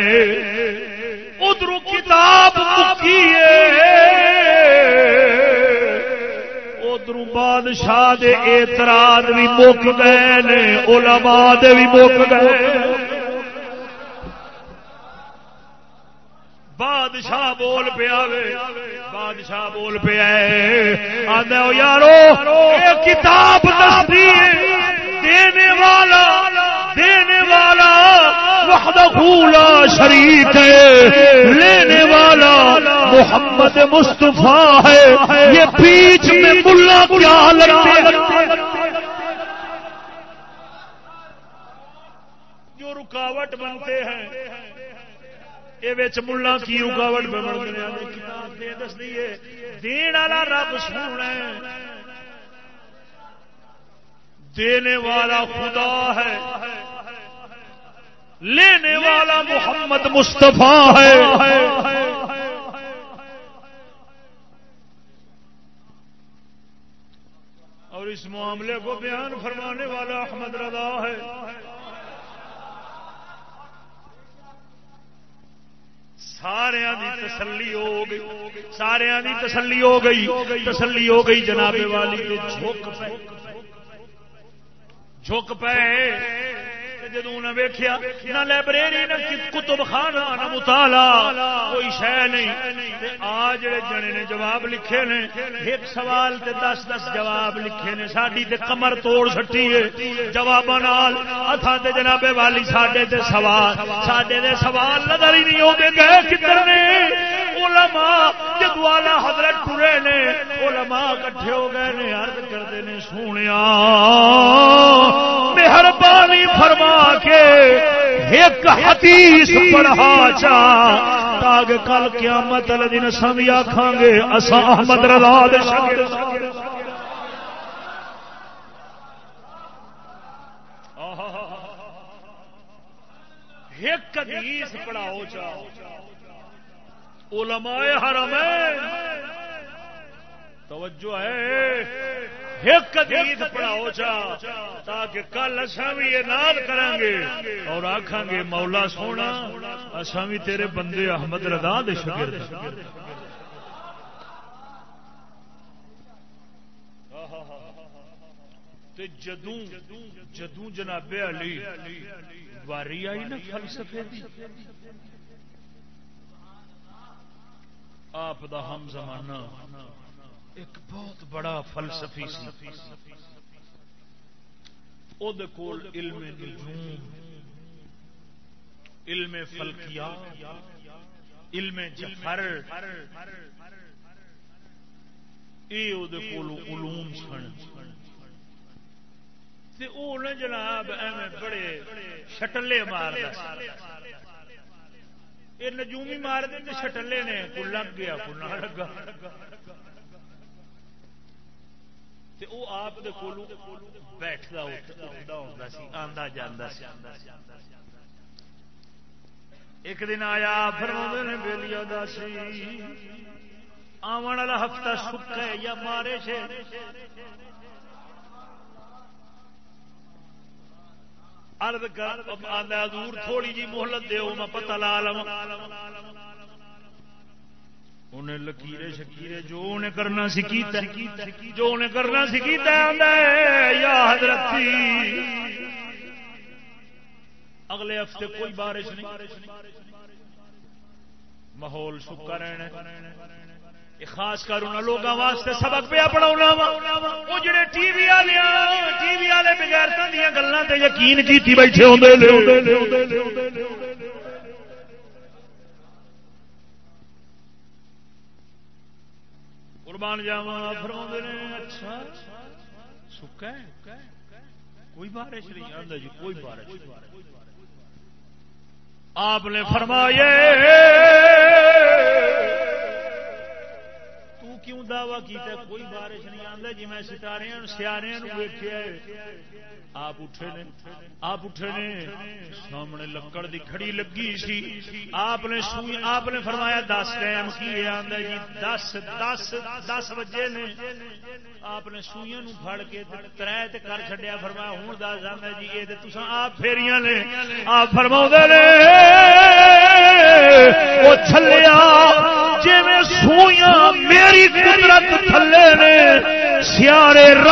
ادھر کتاب ادھر بادشاہ دے اعتراض بھی مک گئے نے، علماء دے بھی مک گئے۔ بادشاہ بول پیا بادشاہ بول پیا آدھا یارو کتاب دستی دینے والا دینے والا، وحدہ شریک ہے۔ لینے والا محمد مصطفیٰ ہے۔ یہ بیچ میں ملا کیا لگتے جو رکاوٹ بنتے ہیں یہ ملا کی رکاوٹ کتاب دے دس دیے دین والا رب سونا دینے والا خدا ہے۔ لینے والا محمد مصطفیٰ ہے۔ اور اس معاملے کو بیان فرمانے والا احمد رضا ہے۔ سارا تسلی ہو گئی سارا تسلی ہو گئی، تسلی ہو گئی جناب والی جھک پہ جھک پہ جدو انہیں ویخیا نہ لائبریری، نہ کتب خانہ، نہ مطالعہ، کوئی شہ نہیں۔ آ جڑے جنے نے جواب لکھے نے، ایک سوال تے دس دس جواب لکھے نے ساری تے کمر توڑ سٹی ہے۔ جواب اتھا تے جناب والی، ساڈے تے سوال، ساڈے تے سوال نظر ہی نہیں ہوتے گئے کدھر نے؟ علماء جدو والا حضرت ٹرے نے، علماء کٹھے ہو گئے نے، عرض کرتے نے، سونیا، مہربانی فرما۔ کے ایک حدیث پڑھا چا تاگ کل قیامت والے دن سب آخان گے اسا احمد رضا دے ایک حدیث پڑھاؤ چا علماء حرمین، توجہ ہے۔ ایک حدیث پڑھاؤ چا تاکہ کل اصا بھی یہ ناد کریں گے اور آخان گے مولا سونا اصا بھی تیرے بندے احمد رضا دے شکر جدوں جدوں جناب علی، واری آئی نا فلسفے دی؟ آپ دا ہم زمانہ۔ ایک بہت بڑا فلسفی کول علم نجوم، علم فلکیا علم جفر یہ علوم سن۔ جناب ایویں بڑے شٹلے مار یہ نجومی مار دیں شٹلے نے کو لگ گیا کو نہ لگا۔ وہ آپ بیٹھتا آتا جانا ایک دن آیا فرما نے بےلیا دس آن والا ہفتہ سکھ یا مارے سے ارد کر دور تھوڑی جی محلت دو میں پتہ لا لوا انہیں لکیرے شکیرے جو انہیں کرنا سکیتا جو انہیں کرنا سکیتا یا حضرت اگلے ہفتے کوئی بارش نہیں۔ ماحول سکا رہنا خاص کر ان لوگوں واسطے سبق پہ پڑھا وہ جڑے ٹی وی والے ٹی وی والے بغیر دیا گلوں سے یقین کی بیٹھے ہوتے قربان جاوا فرما نے اچھا سکا کوئی بارش نہیں آتا جی کوئی بارش آپ نے فرمایا کیوں دعوی کیتا کوئی بارش نہیں آتا جی میں ستارے سیارے ویخیا آپ اٹھے نے، آپ اٹھے نے۔ سامنے لکڑ دی کھڑی لگی سی۔ آپ نے سوئی، آپ نے فرمایا، دس ٹائم کی آدھا جی؟ دس دس دس بجے نے۔ آپ نے سوئیاں پھڑ کے تر کر چڈیا فرمایا، ہوں دس آدھا جی یہ تو آپ پھیریاں نے۔ آپ فرما نے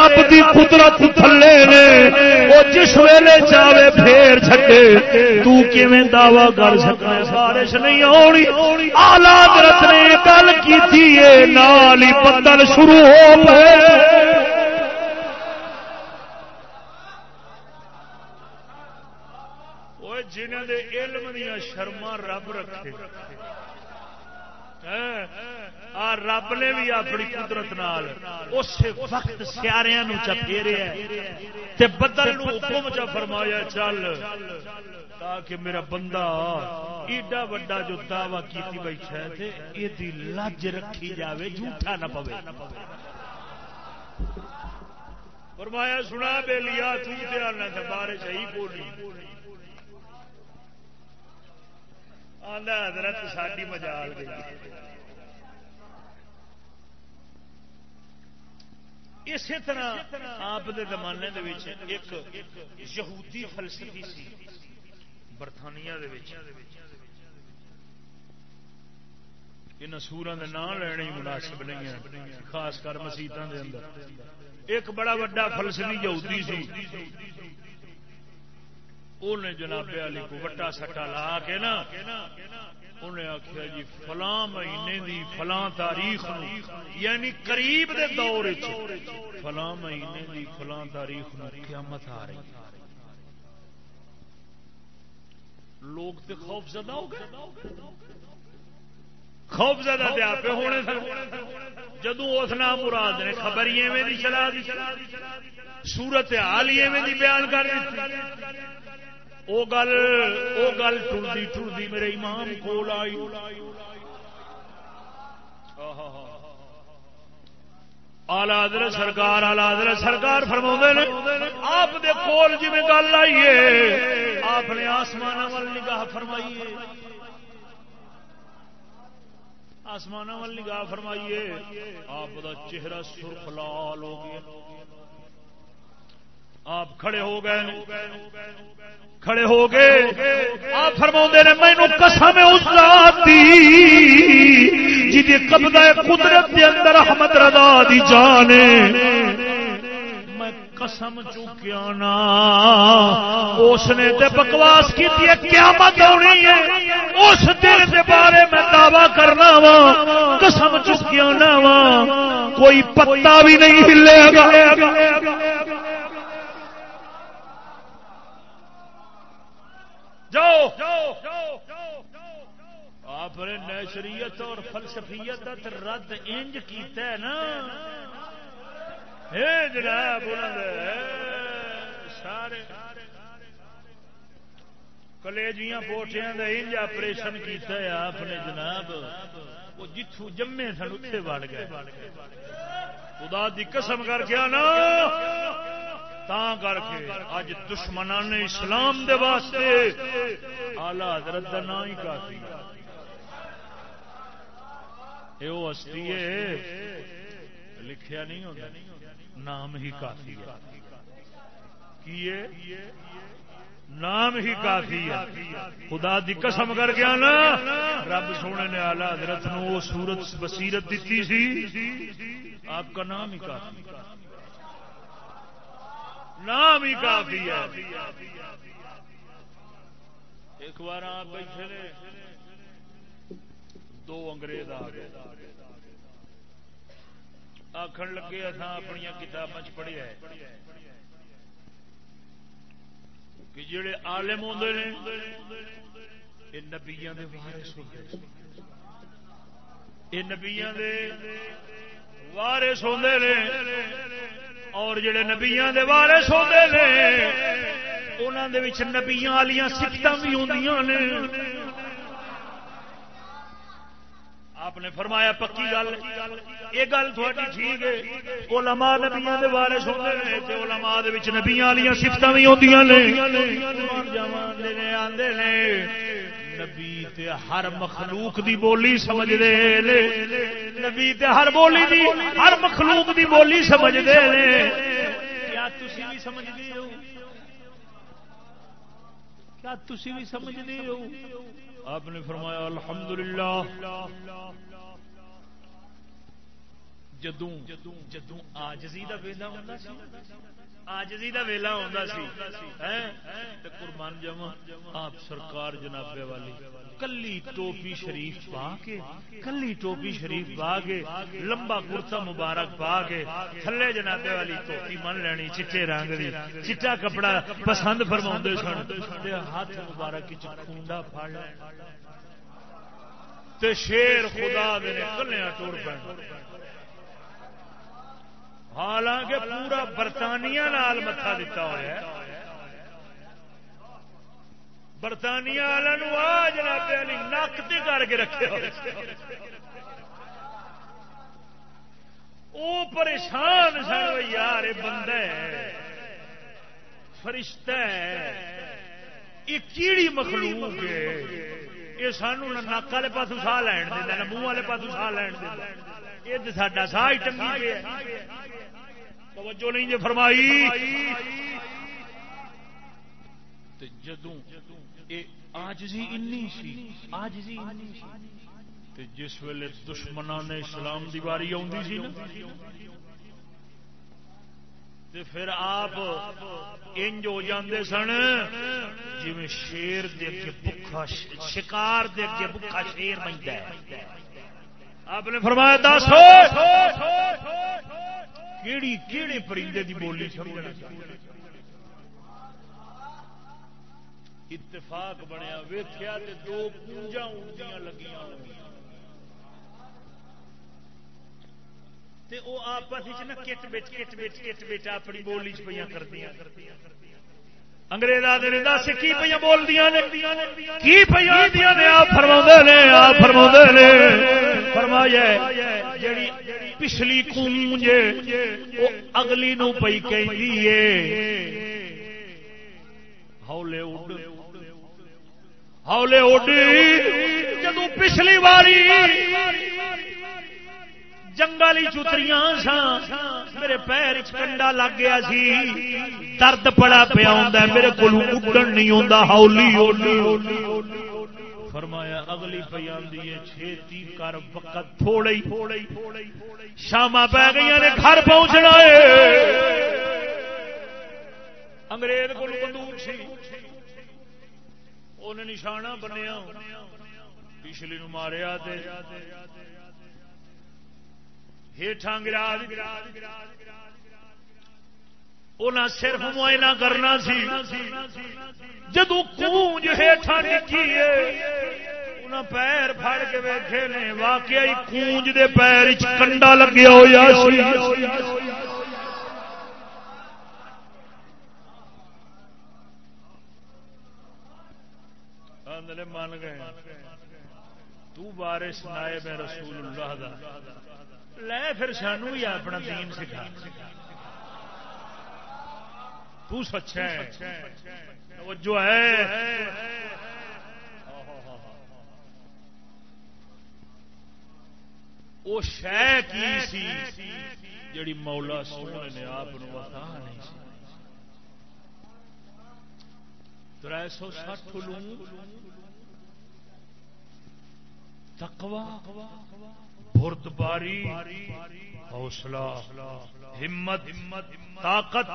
رب دی قدرت تھلے نے، وہ جس ویلے چاہے پھیر چھڈے۔ تو کیویں دعوی کر سکنا بارش نہیں آنی آلہ درت نے گل کی نال ہی بدل شروع ہو پے۔ جنہ دے علم دیا شرما رب رکھے۔ ہاں، رب نے بھی اپنی قدرت نال اس وقت سیاریا چپیرے بدل حکم چ فرمایا چل تاکہ میرا بندہ ایڈا وڈا جو دعوی کی بیٹھا ہے یہ لج رکھی جاوے جھوٹا نہ پوے۔ فرمایا سنا بے لیا تھی بارے چاہیے بولی حضرت ساری مجال گئی اسی طرح آپ کے زمانے ایک یہودی فلسفی سی، برطانیہ ان سورا کے نام لینے مناسب نہیں ہے خاص کر مسیطوں کے اندر۔ ایک بڑا وا فلسفی یہودی سی۔ انہیں جناب علی کو وٹا سٹا لا کے نا انہیں آخیا جی فلاں مہینے دی فلاں تاریخ یعنی قریب دے دور فلاں مہینے دی فلاں تاریخ قیامت آ رہی لوگ تے خوف زدہ ہو گئے؟ خوف زدہ دے آپ ہونے سن۔ جدو اس نام مراد نے خبریے میں دی چلا دی، سورت حالیے میں دی بیان کر دی وہ گل وہ گل ٹرتی ٹرتی میرے امام کو آئی۔ آلادر سرکار آلادر سرکار فرما آپ دے کول جی میں گل آئیے آپ نے آسمان وال نگاہ فرمائیے آسمان وال نگاہ فرمائیے آپ دا چہرہ سرخ لال ہو گیا۔ آپ کھڑے ہو گئے کھڑے ہو گئے۔ آپ فرما نے مینو قسم اس رات جی قبضہ قدرت کے اندر احمد رضا دی جانے میں قسم چکیا نا۔ اس نے تے بکواس کی قیامت ہونی ہے۔ اس دن کے بارے میں دعوی کرنا وا۔ قسم چکیا نا وا۔ کوئی پتا بھی نہیں ہلے گا۔ جاؤ۔ آپ نے نیچریت اور فلسفیت رد انج کیتا ہے نا۔ جناب سارے کلیجیاں پوٹیاں کا انج آپریشن کیتا ہے آپ نے جناب۔ وہ جتوں جمے سن اتنے وڑ گئے۔ خدا دی قسم کر کے نا تا کر کے اج دشمن اسلام دے واسطے آلہ حضرت کا نام ہی کافی یہ ہستی ہے، لکھیا نہیں ہوتا نام ہی کافی ہے۔ کی نام ہی کافی ہے۔ خدا دی قسم کر گیا نا رب سونے نے آلہ حضرت نو وہ سورت بصیرت دیتی سی۔ آپ کا نام ہی کافی نام ہی کافی ہے۔ ایک بار آپ بیٹھے نے۔ دو انگریز آ گئے۔ آخر لگے اتنا اپنی کتابیں پڑھیا کہ جڑے آلم ہوتے ہیں یہ نبیا کے وارس ہوتے یہ نبیا وارس ہوتے ہیں اور جڑے نبیا بارے سوتے نے انہوں نے نبیا والی سفت بھی ہوں نے۔ آپ نے فرمایا، پکی گل، یہ گل تھوڑی ٹھیک ہے۔ علماء نبیا کے بارے سنتے ہیں علماء نبیا والی سفت بھی ہوتی نے۔ آتے نے۔ نبی تے ہر مخلوق دی بولی سمجھ دے لے نبی تے ہر بولی دی ہر مخلوق دی بولی سمجھ دے لے کیا تسی بھی سمجھ دے ہو؟ کیا تسی بھی سمجھ دے ہو؟ آپ نے فرمایا الحمدللہ۔ جدوں جدوں آجزی دا ویلا ہوندا سی۔ آجزی دا ویلا ہوندا سی۔ ہیں؟ تے قربان جاواں۔ آپ سرکار جناب والی، کلی ٹوپی شریف پا کے، کلی ٹوپی شریف پا کے، لمبا کرتا مبارک پا کے، تھلے جناب والی ٹوپی من لینی، چٹے رنگ دی، چٹا کپڑا پسند فرماوندے سن۔ تے ہاتھ مبارک وچ کھونڈا پھڑ تے شیر خدا دے کلیاں ٹور پے حالانکہ پورا برطانیہ نال متھا دتا ہوا ہے۔ برطانیہ والوں آ جناب علی، نک تے کر کے رکھے وہ پریشان سن یار بندہ فرشتہ یہ کیڑی مخلوق ہے۔ یہ سانو نک والے پاس ساہ لین دینا منہ والے پاس ساہ لین دینا یہ سا ساہ ہی ٹنگی گیا توجہ نہیں جی فرمائی۔ جدوں آجزی انی سی، آجزی انی سی۔ جس ویلے دشمنوں نے اسلام دی باری آتی سی تے پھر آپ انج ہو جاندے سن جی شیر دے کے بکھا شکار دے کے بکھا شیر بنتا ہے۔ آپ نے فرمایا دس کیڑی کیڑے پرندے دی بولی اتفاق بنیا ویخیا دو پونجا اونجیاں لگیاں آپس کٹ بچ کٹ بچ کٹ بچ اپنی بولی چ پہ کردیا انگریز کی پہ بول دیا کی پہ آپ فرما نے، آپ فرما نے۔ فرمایا جڑی پچھلی کونج اگلی نو پی کہ ہولے اڈ۔ ہولے اڈ۔ جدو پچھلی باری جنگلی چتریاں سا میرے پیر کنڈا لگ گیا سی درد پڑا پیا میرے کو اڈن نہیں آتا ہولی ہولی فرمایا اگلی پی آدھی چھتی کر وقت تھوڑے شاما پی گئی نے گھر پہنچنا انگریز کو بندوق سی انہیں نشانہ بنیا پچھلی ماریا ہیٹھاں گرا انہیں صرف معائنہ کرنا سی۔ جدو کونج ہیٹھا نکی انہیں پیر پھڑ کے ویکھے نے، واقعی کونج دے پیر کنڈا لگیا ہوا من گئے۔ تو بارے سنائے میں رسول اللہ دا۔ لے پھر سانو ہی اپنا دین سکھا۔ تو سچا ہے۔ جو ہے۔ وہ شہ کی سی جڑی مولا سونے نے آپ بتا نہیں سی۔ تر سو سٹھ تکوا بردباری، حوصلہ، ہمت، طاقت،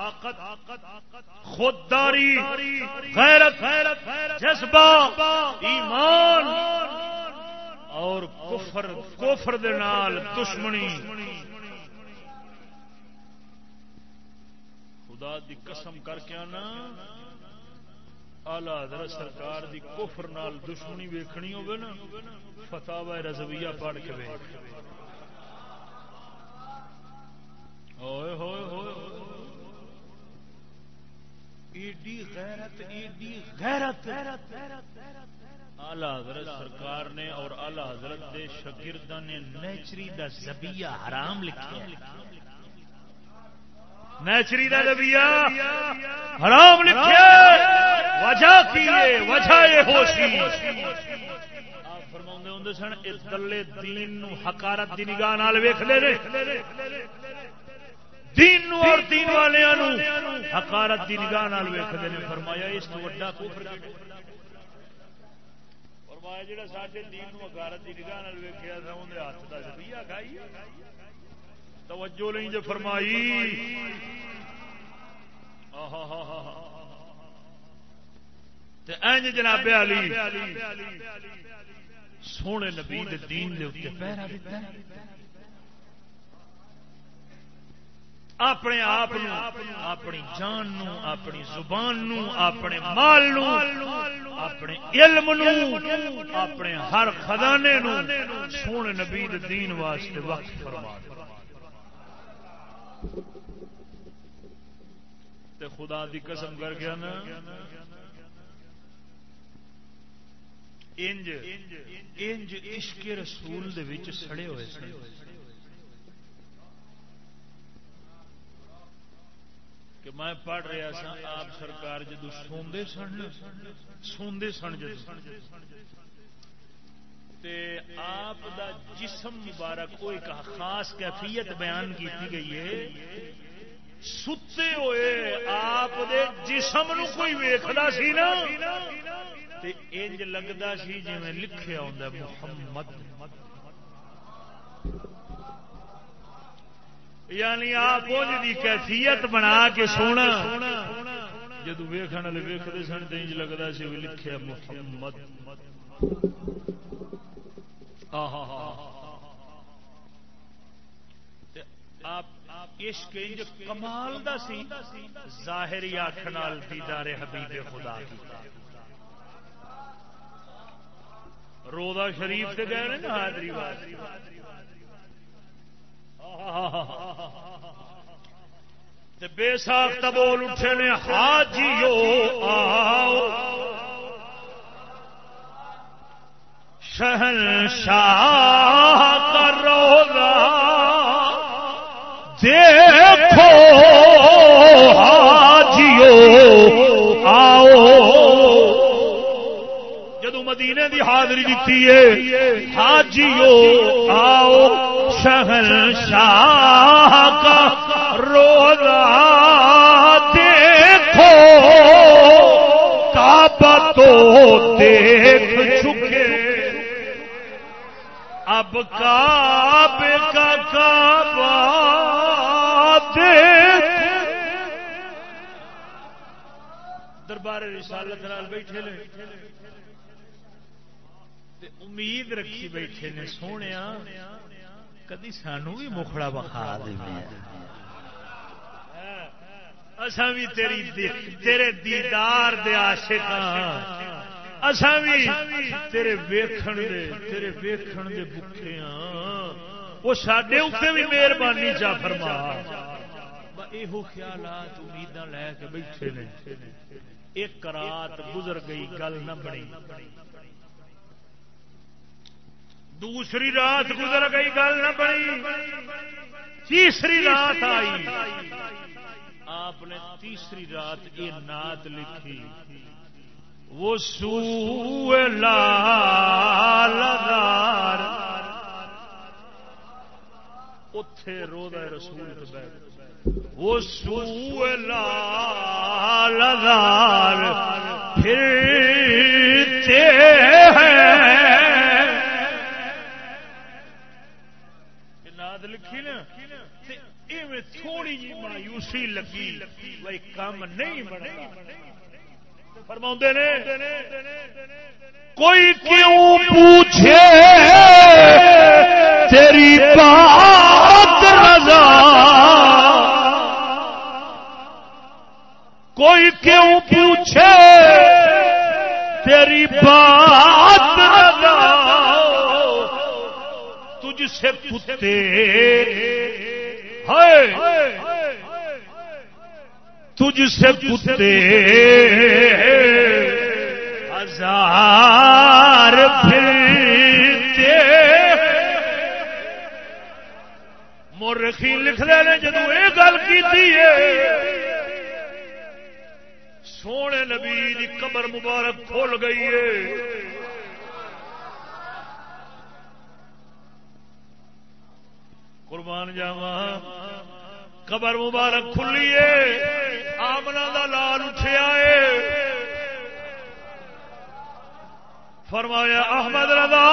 خودداری، غیرت، جذبہ، ایمان، اور کفر کفر دے نال دشمنی۔ خدا دی قسم کر کے آنا آلہ حضرت سرکار دی کفر نال دشمنی ویکھنی ہوگی نا فتح رضویہ پڑھ کے ایڈی غیرت ایڈی غیرت۔ حضرت سرکار نے اور آلہ حضرت دے شاگرداں نے نیچری دا زبیہ حرام لکھا نیچری دا زبیہ حرام لکھا وجہ کی وجہ یہ ہو سی آپ فرماؤں سن، اس دلے دین نو حکارت دی نگاہ نال ویکھ لے دین نو اور دین والوں حکارت کی نگاہ ویختے ہیں فرمایا، اس کو وڈا فرمایا، جڑا دین نو نگاہ تھا ہاتھ کھائی۔ توجہ نہیں جو فرمائی۔ جناب علی، سونے نبی دین دے پہرا دیتا اپنے آپ اپنی جان نو، اپنی زبان نو، اپنے مال نو، اپنے علم نو، اپنے ہر خزانے نو سونے نبی دین واسطے وقت فرما تے خدا دی قسم کر گیا نا، انج انج عشق رسول دے وچ سڑے ہوئے سن۔ کہ میں پڑھ رہا سا آپ سرکار جدو سوندے سن سوندے سن جدو۔ تے آپ دا جسم مبارک کو ایک خاص کیفیت بیان کی گئی ہے۔ ستے ہوئے آپ دے جسم نو کوئی ویکھدا سی نا، تے انج لگدا سی جویں لکھیا ہوندا محمد۔ یعنی آپ دی کیفیت بنا کے سونا۔ جدو ویخن والے ویختے سن تو انج لگتا سی بھی لکھے محمد۔ عشق کمال دا سی؟ ظاہری آخ نال دیدار حبیب خدا کی روزہ شریف سے گئے نا حاضری بات بے ساخت بول اٹھے نے حاجیو آؤ۔ شہن شاہ کرو دیکھو حاجیو آؤ۔ جدو مدینے دی حاضری دیتی ہے حاجیو آؤ۔ شہر شاہ کا روزہ دیکھو۔ کعبہ تو دیکھ چکے۔ اب کعبے کا کعبہ دیکھ۔ دربار رسالت نال بیٹھے لے امید رکھی بیٹھے نے سونے کدی سانو بھی مکھڑا بخا اساں بھی تیری تیرے دیدار دے عاشق ہاں۔ اساں بھی تیرے ویکھن دے تیرے ویکھن دے بھکھے ہاں۔ وہ ساڈے بھی مہربانی چا فرما۔ ایہو خیالات، امیداں لے کے بیٹھے نے۔ ایک رات گزر گئی، گل نہ بنی۔ دوسری رات گزر گئی، گل نہ بنی۔ تیسری رات آئی۔ آپ نے تیسری رات یہ نعت لکھی۔ وہ سو لال اتے رو رسول وہ سو لال پھر ہیں۔ تھوڑی جی مایوسی لگی، بھائی کام نہیں بنا فرما نے، کوئی کیوں پوچھے تیری بات رضا؟ کوئی کیوں پوچھے تیری بات رضا؟ تجھ سے کتے تجھ سے کتے ہزار پھرتے مورخی لکھ رہے ہیں جدو یہ گل کی سونے نبی دی قبر مبارک کھول گئی ہے۔ قربان جاوا قبر مبارک کھلی ہے آمنا دا لال اٹھیا ہے۔ فرمایا، احمد رضا۔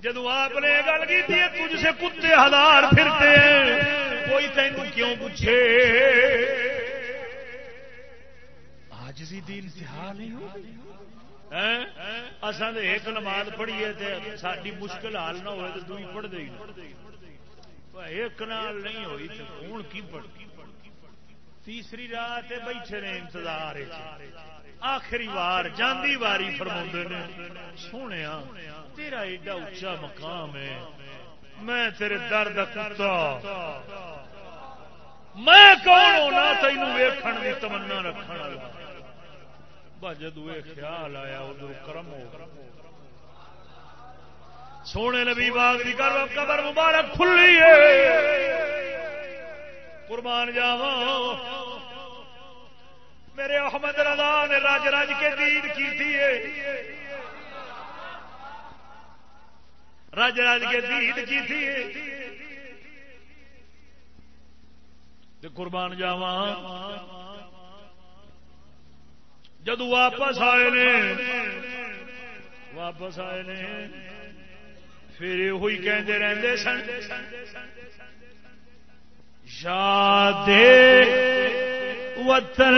جدو آپ نے گل کی تجھ سے کتے ہزار پھرتے ہیں۔ کوئی تینوں کیوں پوچھے؟ آج دی انتہا نہیں ہو اصل ایک نماز پڑھیے ساری مشکل حال نہ ہوئے تو دوئی پڑھ دے ایک نال نہیں ہوئی تو ہوں کی پڑھ؟ تیسری رات بیٹھے نے انتظار آخری وار جاندی واری فرما نے سونے تیرا ایڈا اچا مقام ہے۔ میں تیرے درد کتا۔ میں کون ہونا تینوں ویکھن کی تمنا رکھنا جدو یہ خیال آیا ادھر کرم ہو سونے نبی باغ کی قبر مبارک کھلی ہے۔ قربان جاوا میرے احمد رضا نے راج راج کے دید کی تھی راج راج کے دید کی تھی قربان جاوا جدو واپس آئے نے، واپس آئے نے، پھر یہ کہتے رہتے سن، یاد وطن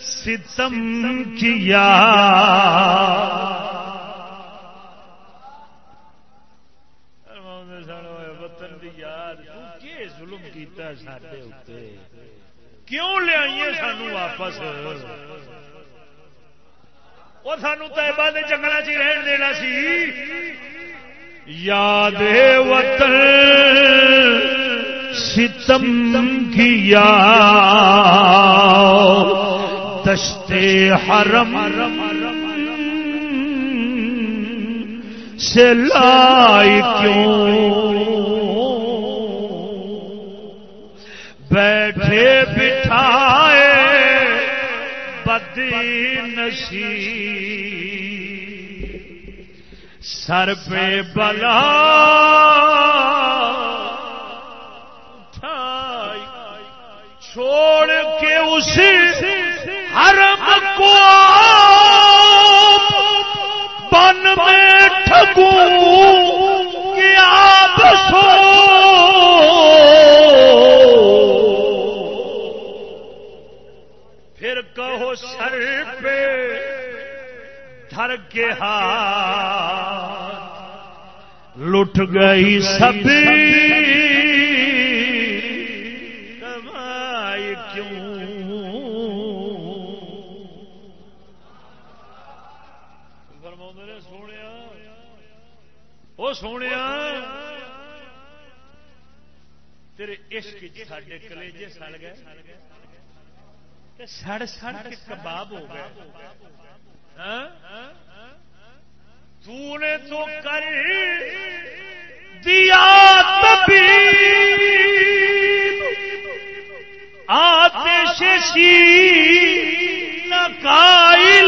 ستم کیا وطن کی یاد ظلم کیتا سارے اتنے کیوں لیا سانو واپس؟ وہ سانو تیبا کے جنگل چ رہن دینا سی۔ یاد وطن ستم کیا دشتے حرم سے لائی کیوں؟ بیٹھے بٹھائے بدی نشی سر پہ بلا چھوڑ کے اسی حرم کو بن میں ٹھگوں۔ دھر کے ہاتھ لٹ گئی سب کمائی کیوں؟ نے سونے وہ سونے، تیرے عشق ساڈے کلیجے سڑ گئے سڑ سڑ کے کباب ہو گئے۔ تو نے تو کر دیا تبھی آتش شی نکائی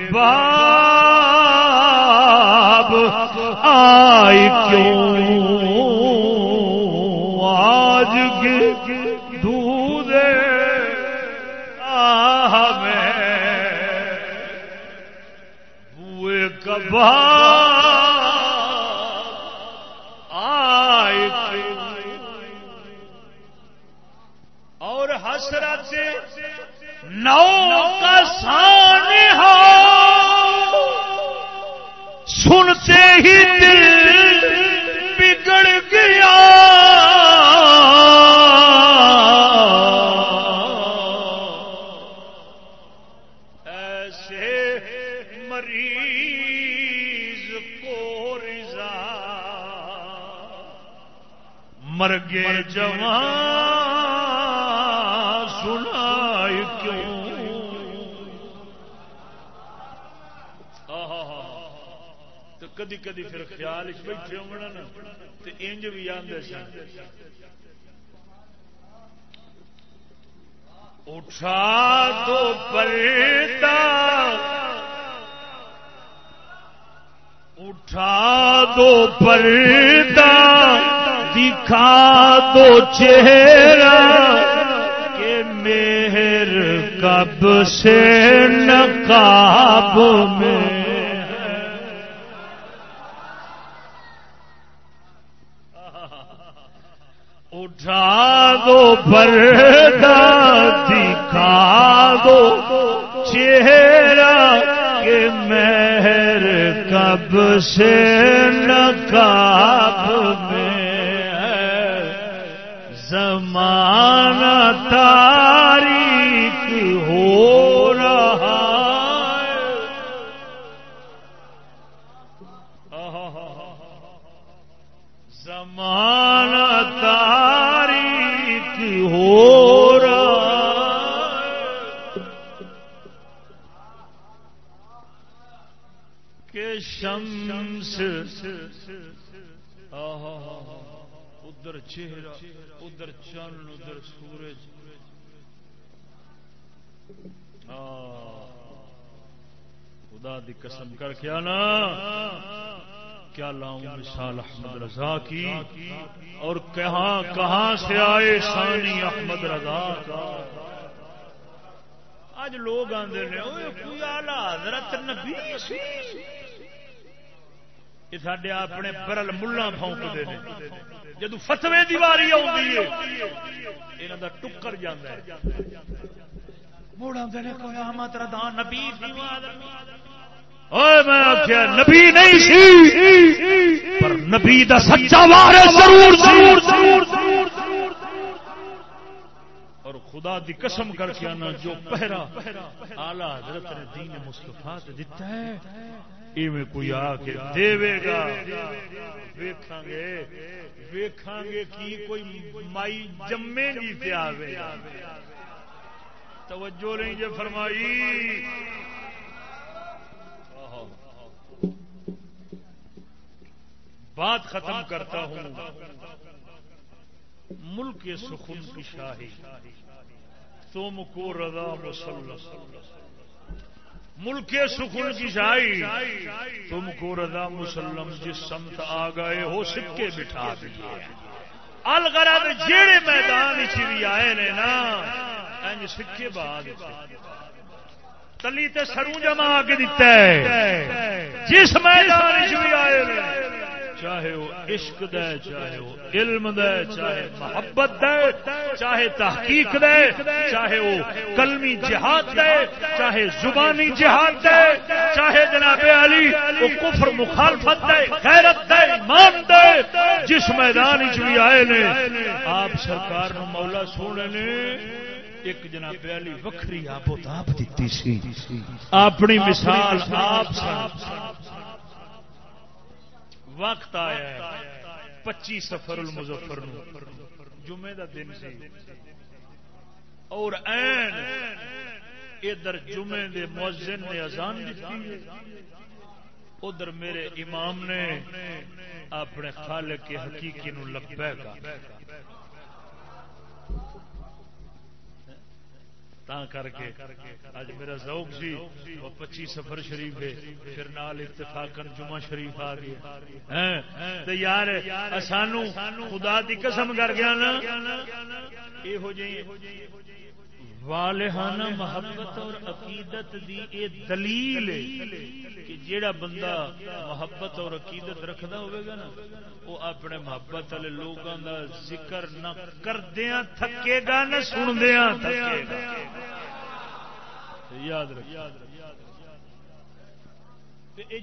کباب آئی کیوں سنتے ہی دل بگڑ گیا۔ ایسے مریض کو رضا۔ مرگے جوان سنائی کیوں؟ کدی کدی پھر خیال بیٹھے ہونا نا تو انج بھی آدھے سن۔ اٹھا دو پردہ اٹھا دو پردہ دکھا دو چہرہ کہ مہر کب سے نقاب میں۔ پردہ دکھا دو چہرہ کہ مہر کب سے نکال چہرہ، ادھر چند ادھر سورج۔ خدا دی قسم کر کے نا کیا لاؤں مثال احمد رضا کی؟ اور کہاں کہاں سے آئے سانی احمد رضا؟ کا اج لوگ آتے ہیں کوئی آلہ حضرت نبی سی۔ یہ سڈے اپنے برل ملا فونکتے ہیں جدو فتوی دیواری ہے یہاں کا ٹکر جانا کوئی احمد نبی میں آخیا نبی نہیں سی پر نبی دا سچا وارث ضرور ضرور اور خدا دی قسم کر کے آنا جو پہرا آلہ حضرت نے دین مستفا دیتا ہے، ایویں کوئی آ کے دے گا۔ ویکھاں گے ویکھاں گے کی کوئی مائی جمے گی تے آوے توجہ نہیں جے فرمائی۔ بات ختم کرتا ہوں۔ ملک سخن کی شاہی، تم کو رضا مسلم ملک سخن کی شاہی، تم کو رضا مسلم جس سمت آ گئے ہو سکے بٹھا دیے۔ الغرض جیڑے میدان بھی آئے نے نا سکے بعد۔ تلی تے سروں جمع کے دیتا ہے۔ جس میدان بھی آئے نے۔ چاہے وہ عشق دے، چاہے وہ علم دے، چاہے محبت دے، چاہے تحقیق دے، چاہے وہ کلمی جہاد دے، چاہے زبانی جہاد دے، چاہے جناب علی وہ کفر مخالفت دے، غیرت دے، ایمان دے، جس میدان بھی آئے نے، آپ سرکار مولا سونے نے ایک جناب علی وکری آپ دیتی سی، اپنی مثال آپ وقت آیا پچی سفر المظفر جمعے دا دن سی۔ اور این ادھر جمعے دے مؤذن نے اذان دیتی ادھر میرے امام نے اپنے خالق کے حقیقی نو لبے گا تا کر کے اج میرا ذوق سی، وہ پچی سفر شریف ہے، پھر نال اتفاقن جمعہ شریف آ گیا۔ ہاں، تو یار سانو خدا دی قسم کر گیا نا یہ ہو جی والہانہ محبت اور عقیدت دی اے دلیل کہ جیڑا بندہ محبت اور عقیدت رکھدا ہوئے گا نا، وہ اپنے محبت والے لوگوں دا ذکر نہ کردیاں، تھکے گا نہ سندیاں تھکے گا۔ یاد رکھ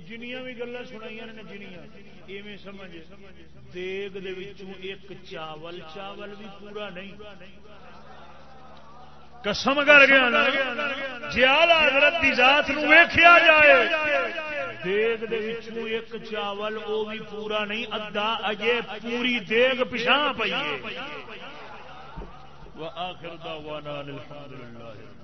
جنیاں بھی گلا سنائی نے جنیاں۔ ایویں سمجھ، دیگ دے وچوں ایک چاول چاول بھی پورا نہیں۔ قسم کر گیا جی حضرت کی ذات نو ویخیا جائے۔ دیگ دے ایک چاول وہ بھی پورا نہیں ادھا اجے پوری دیگ پچھا پی آخر الحمد للہ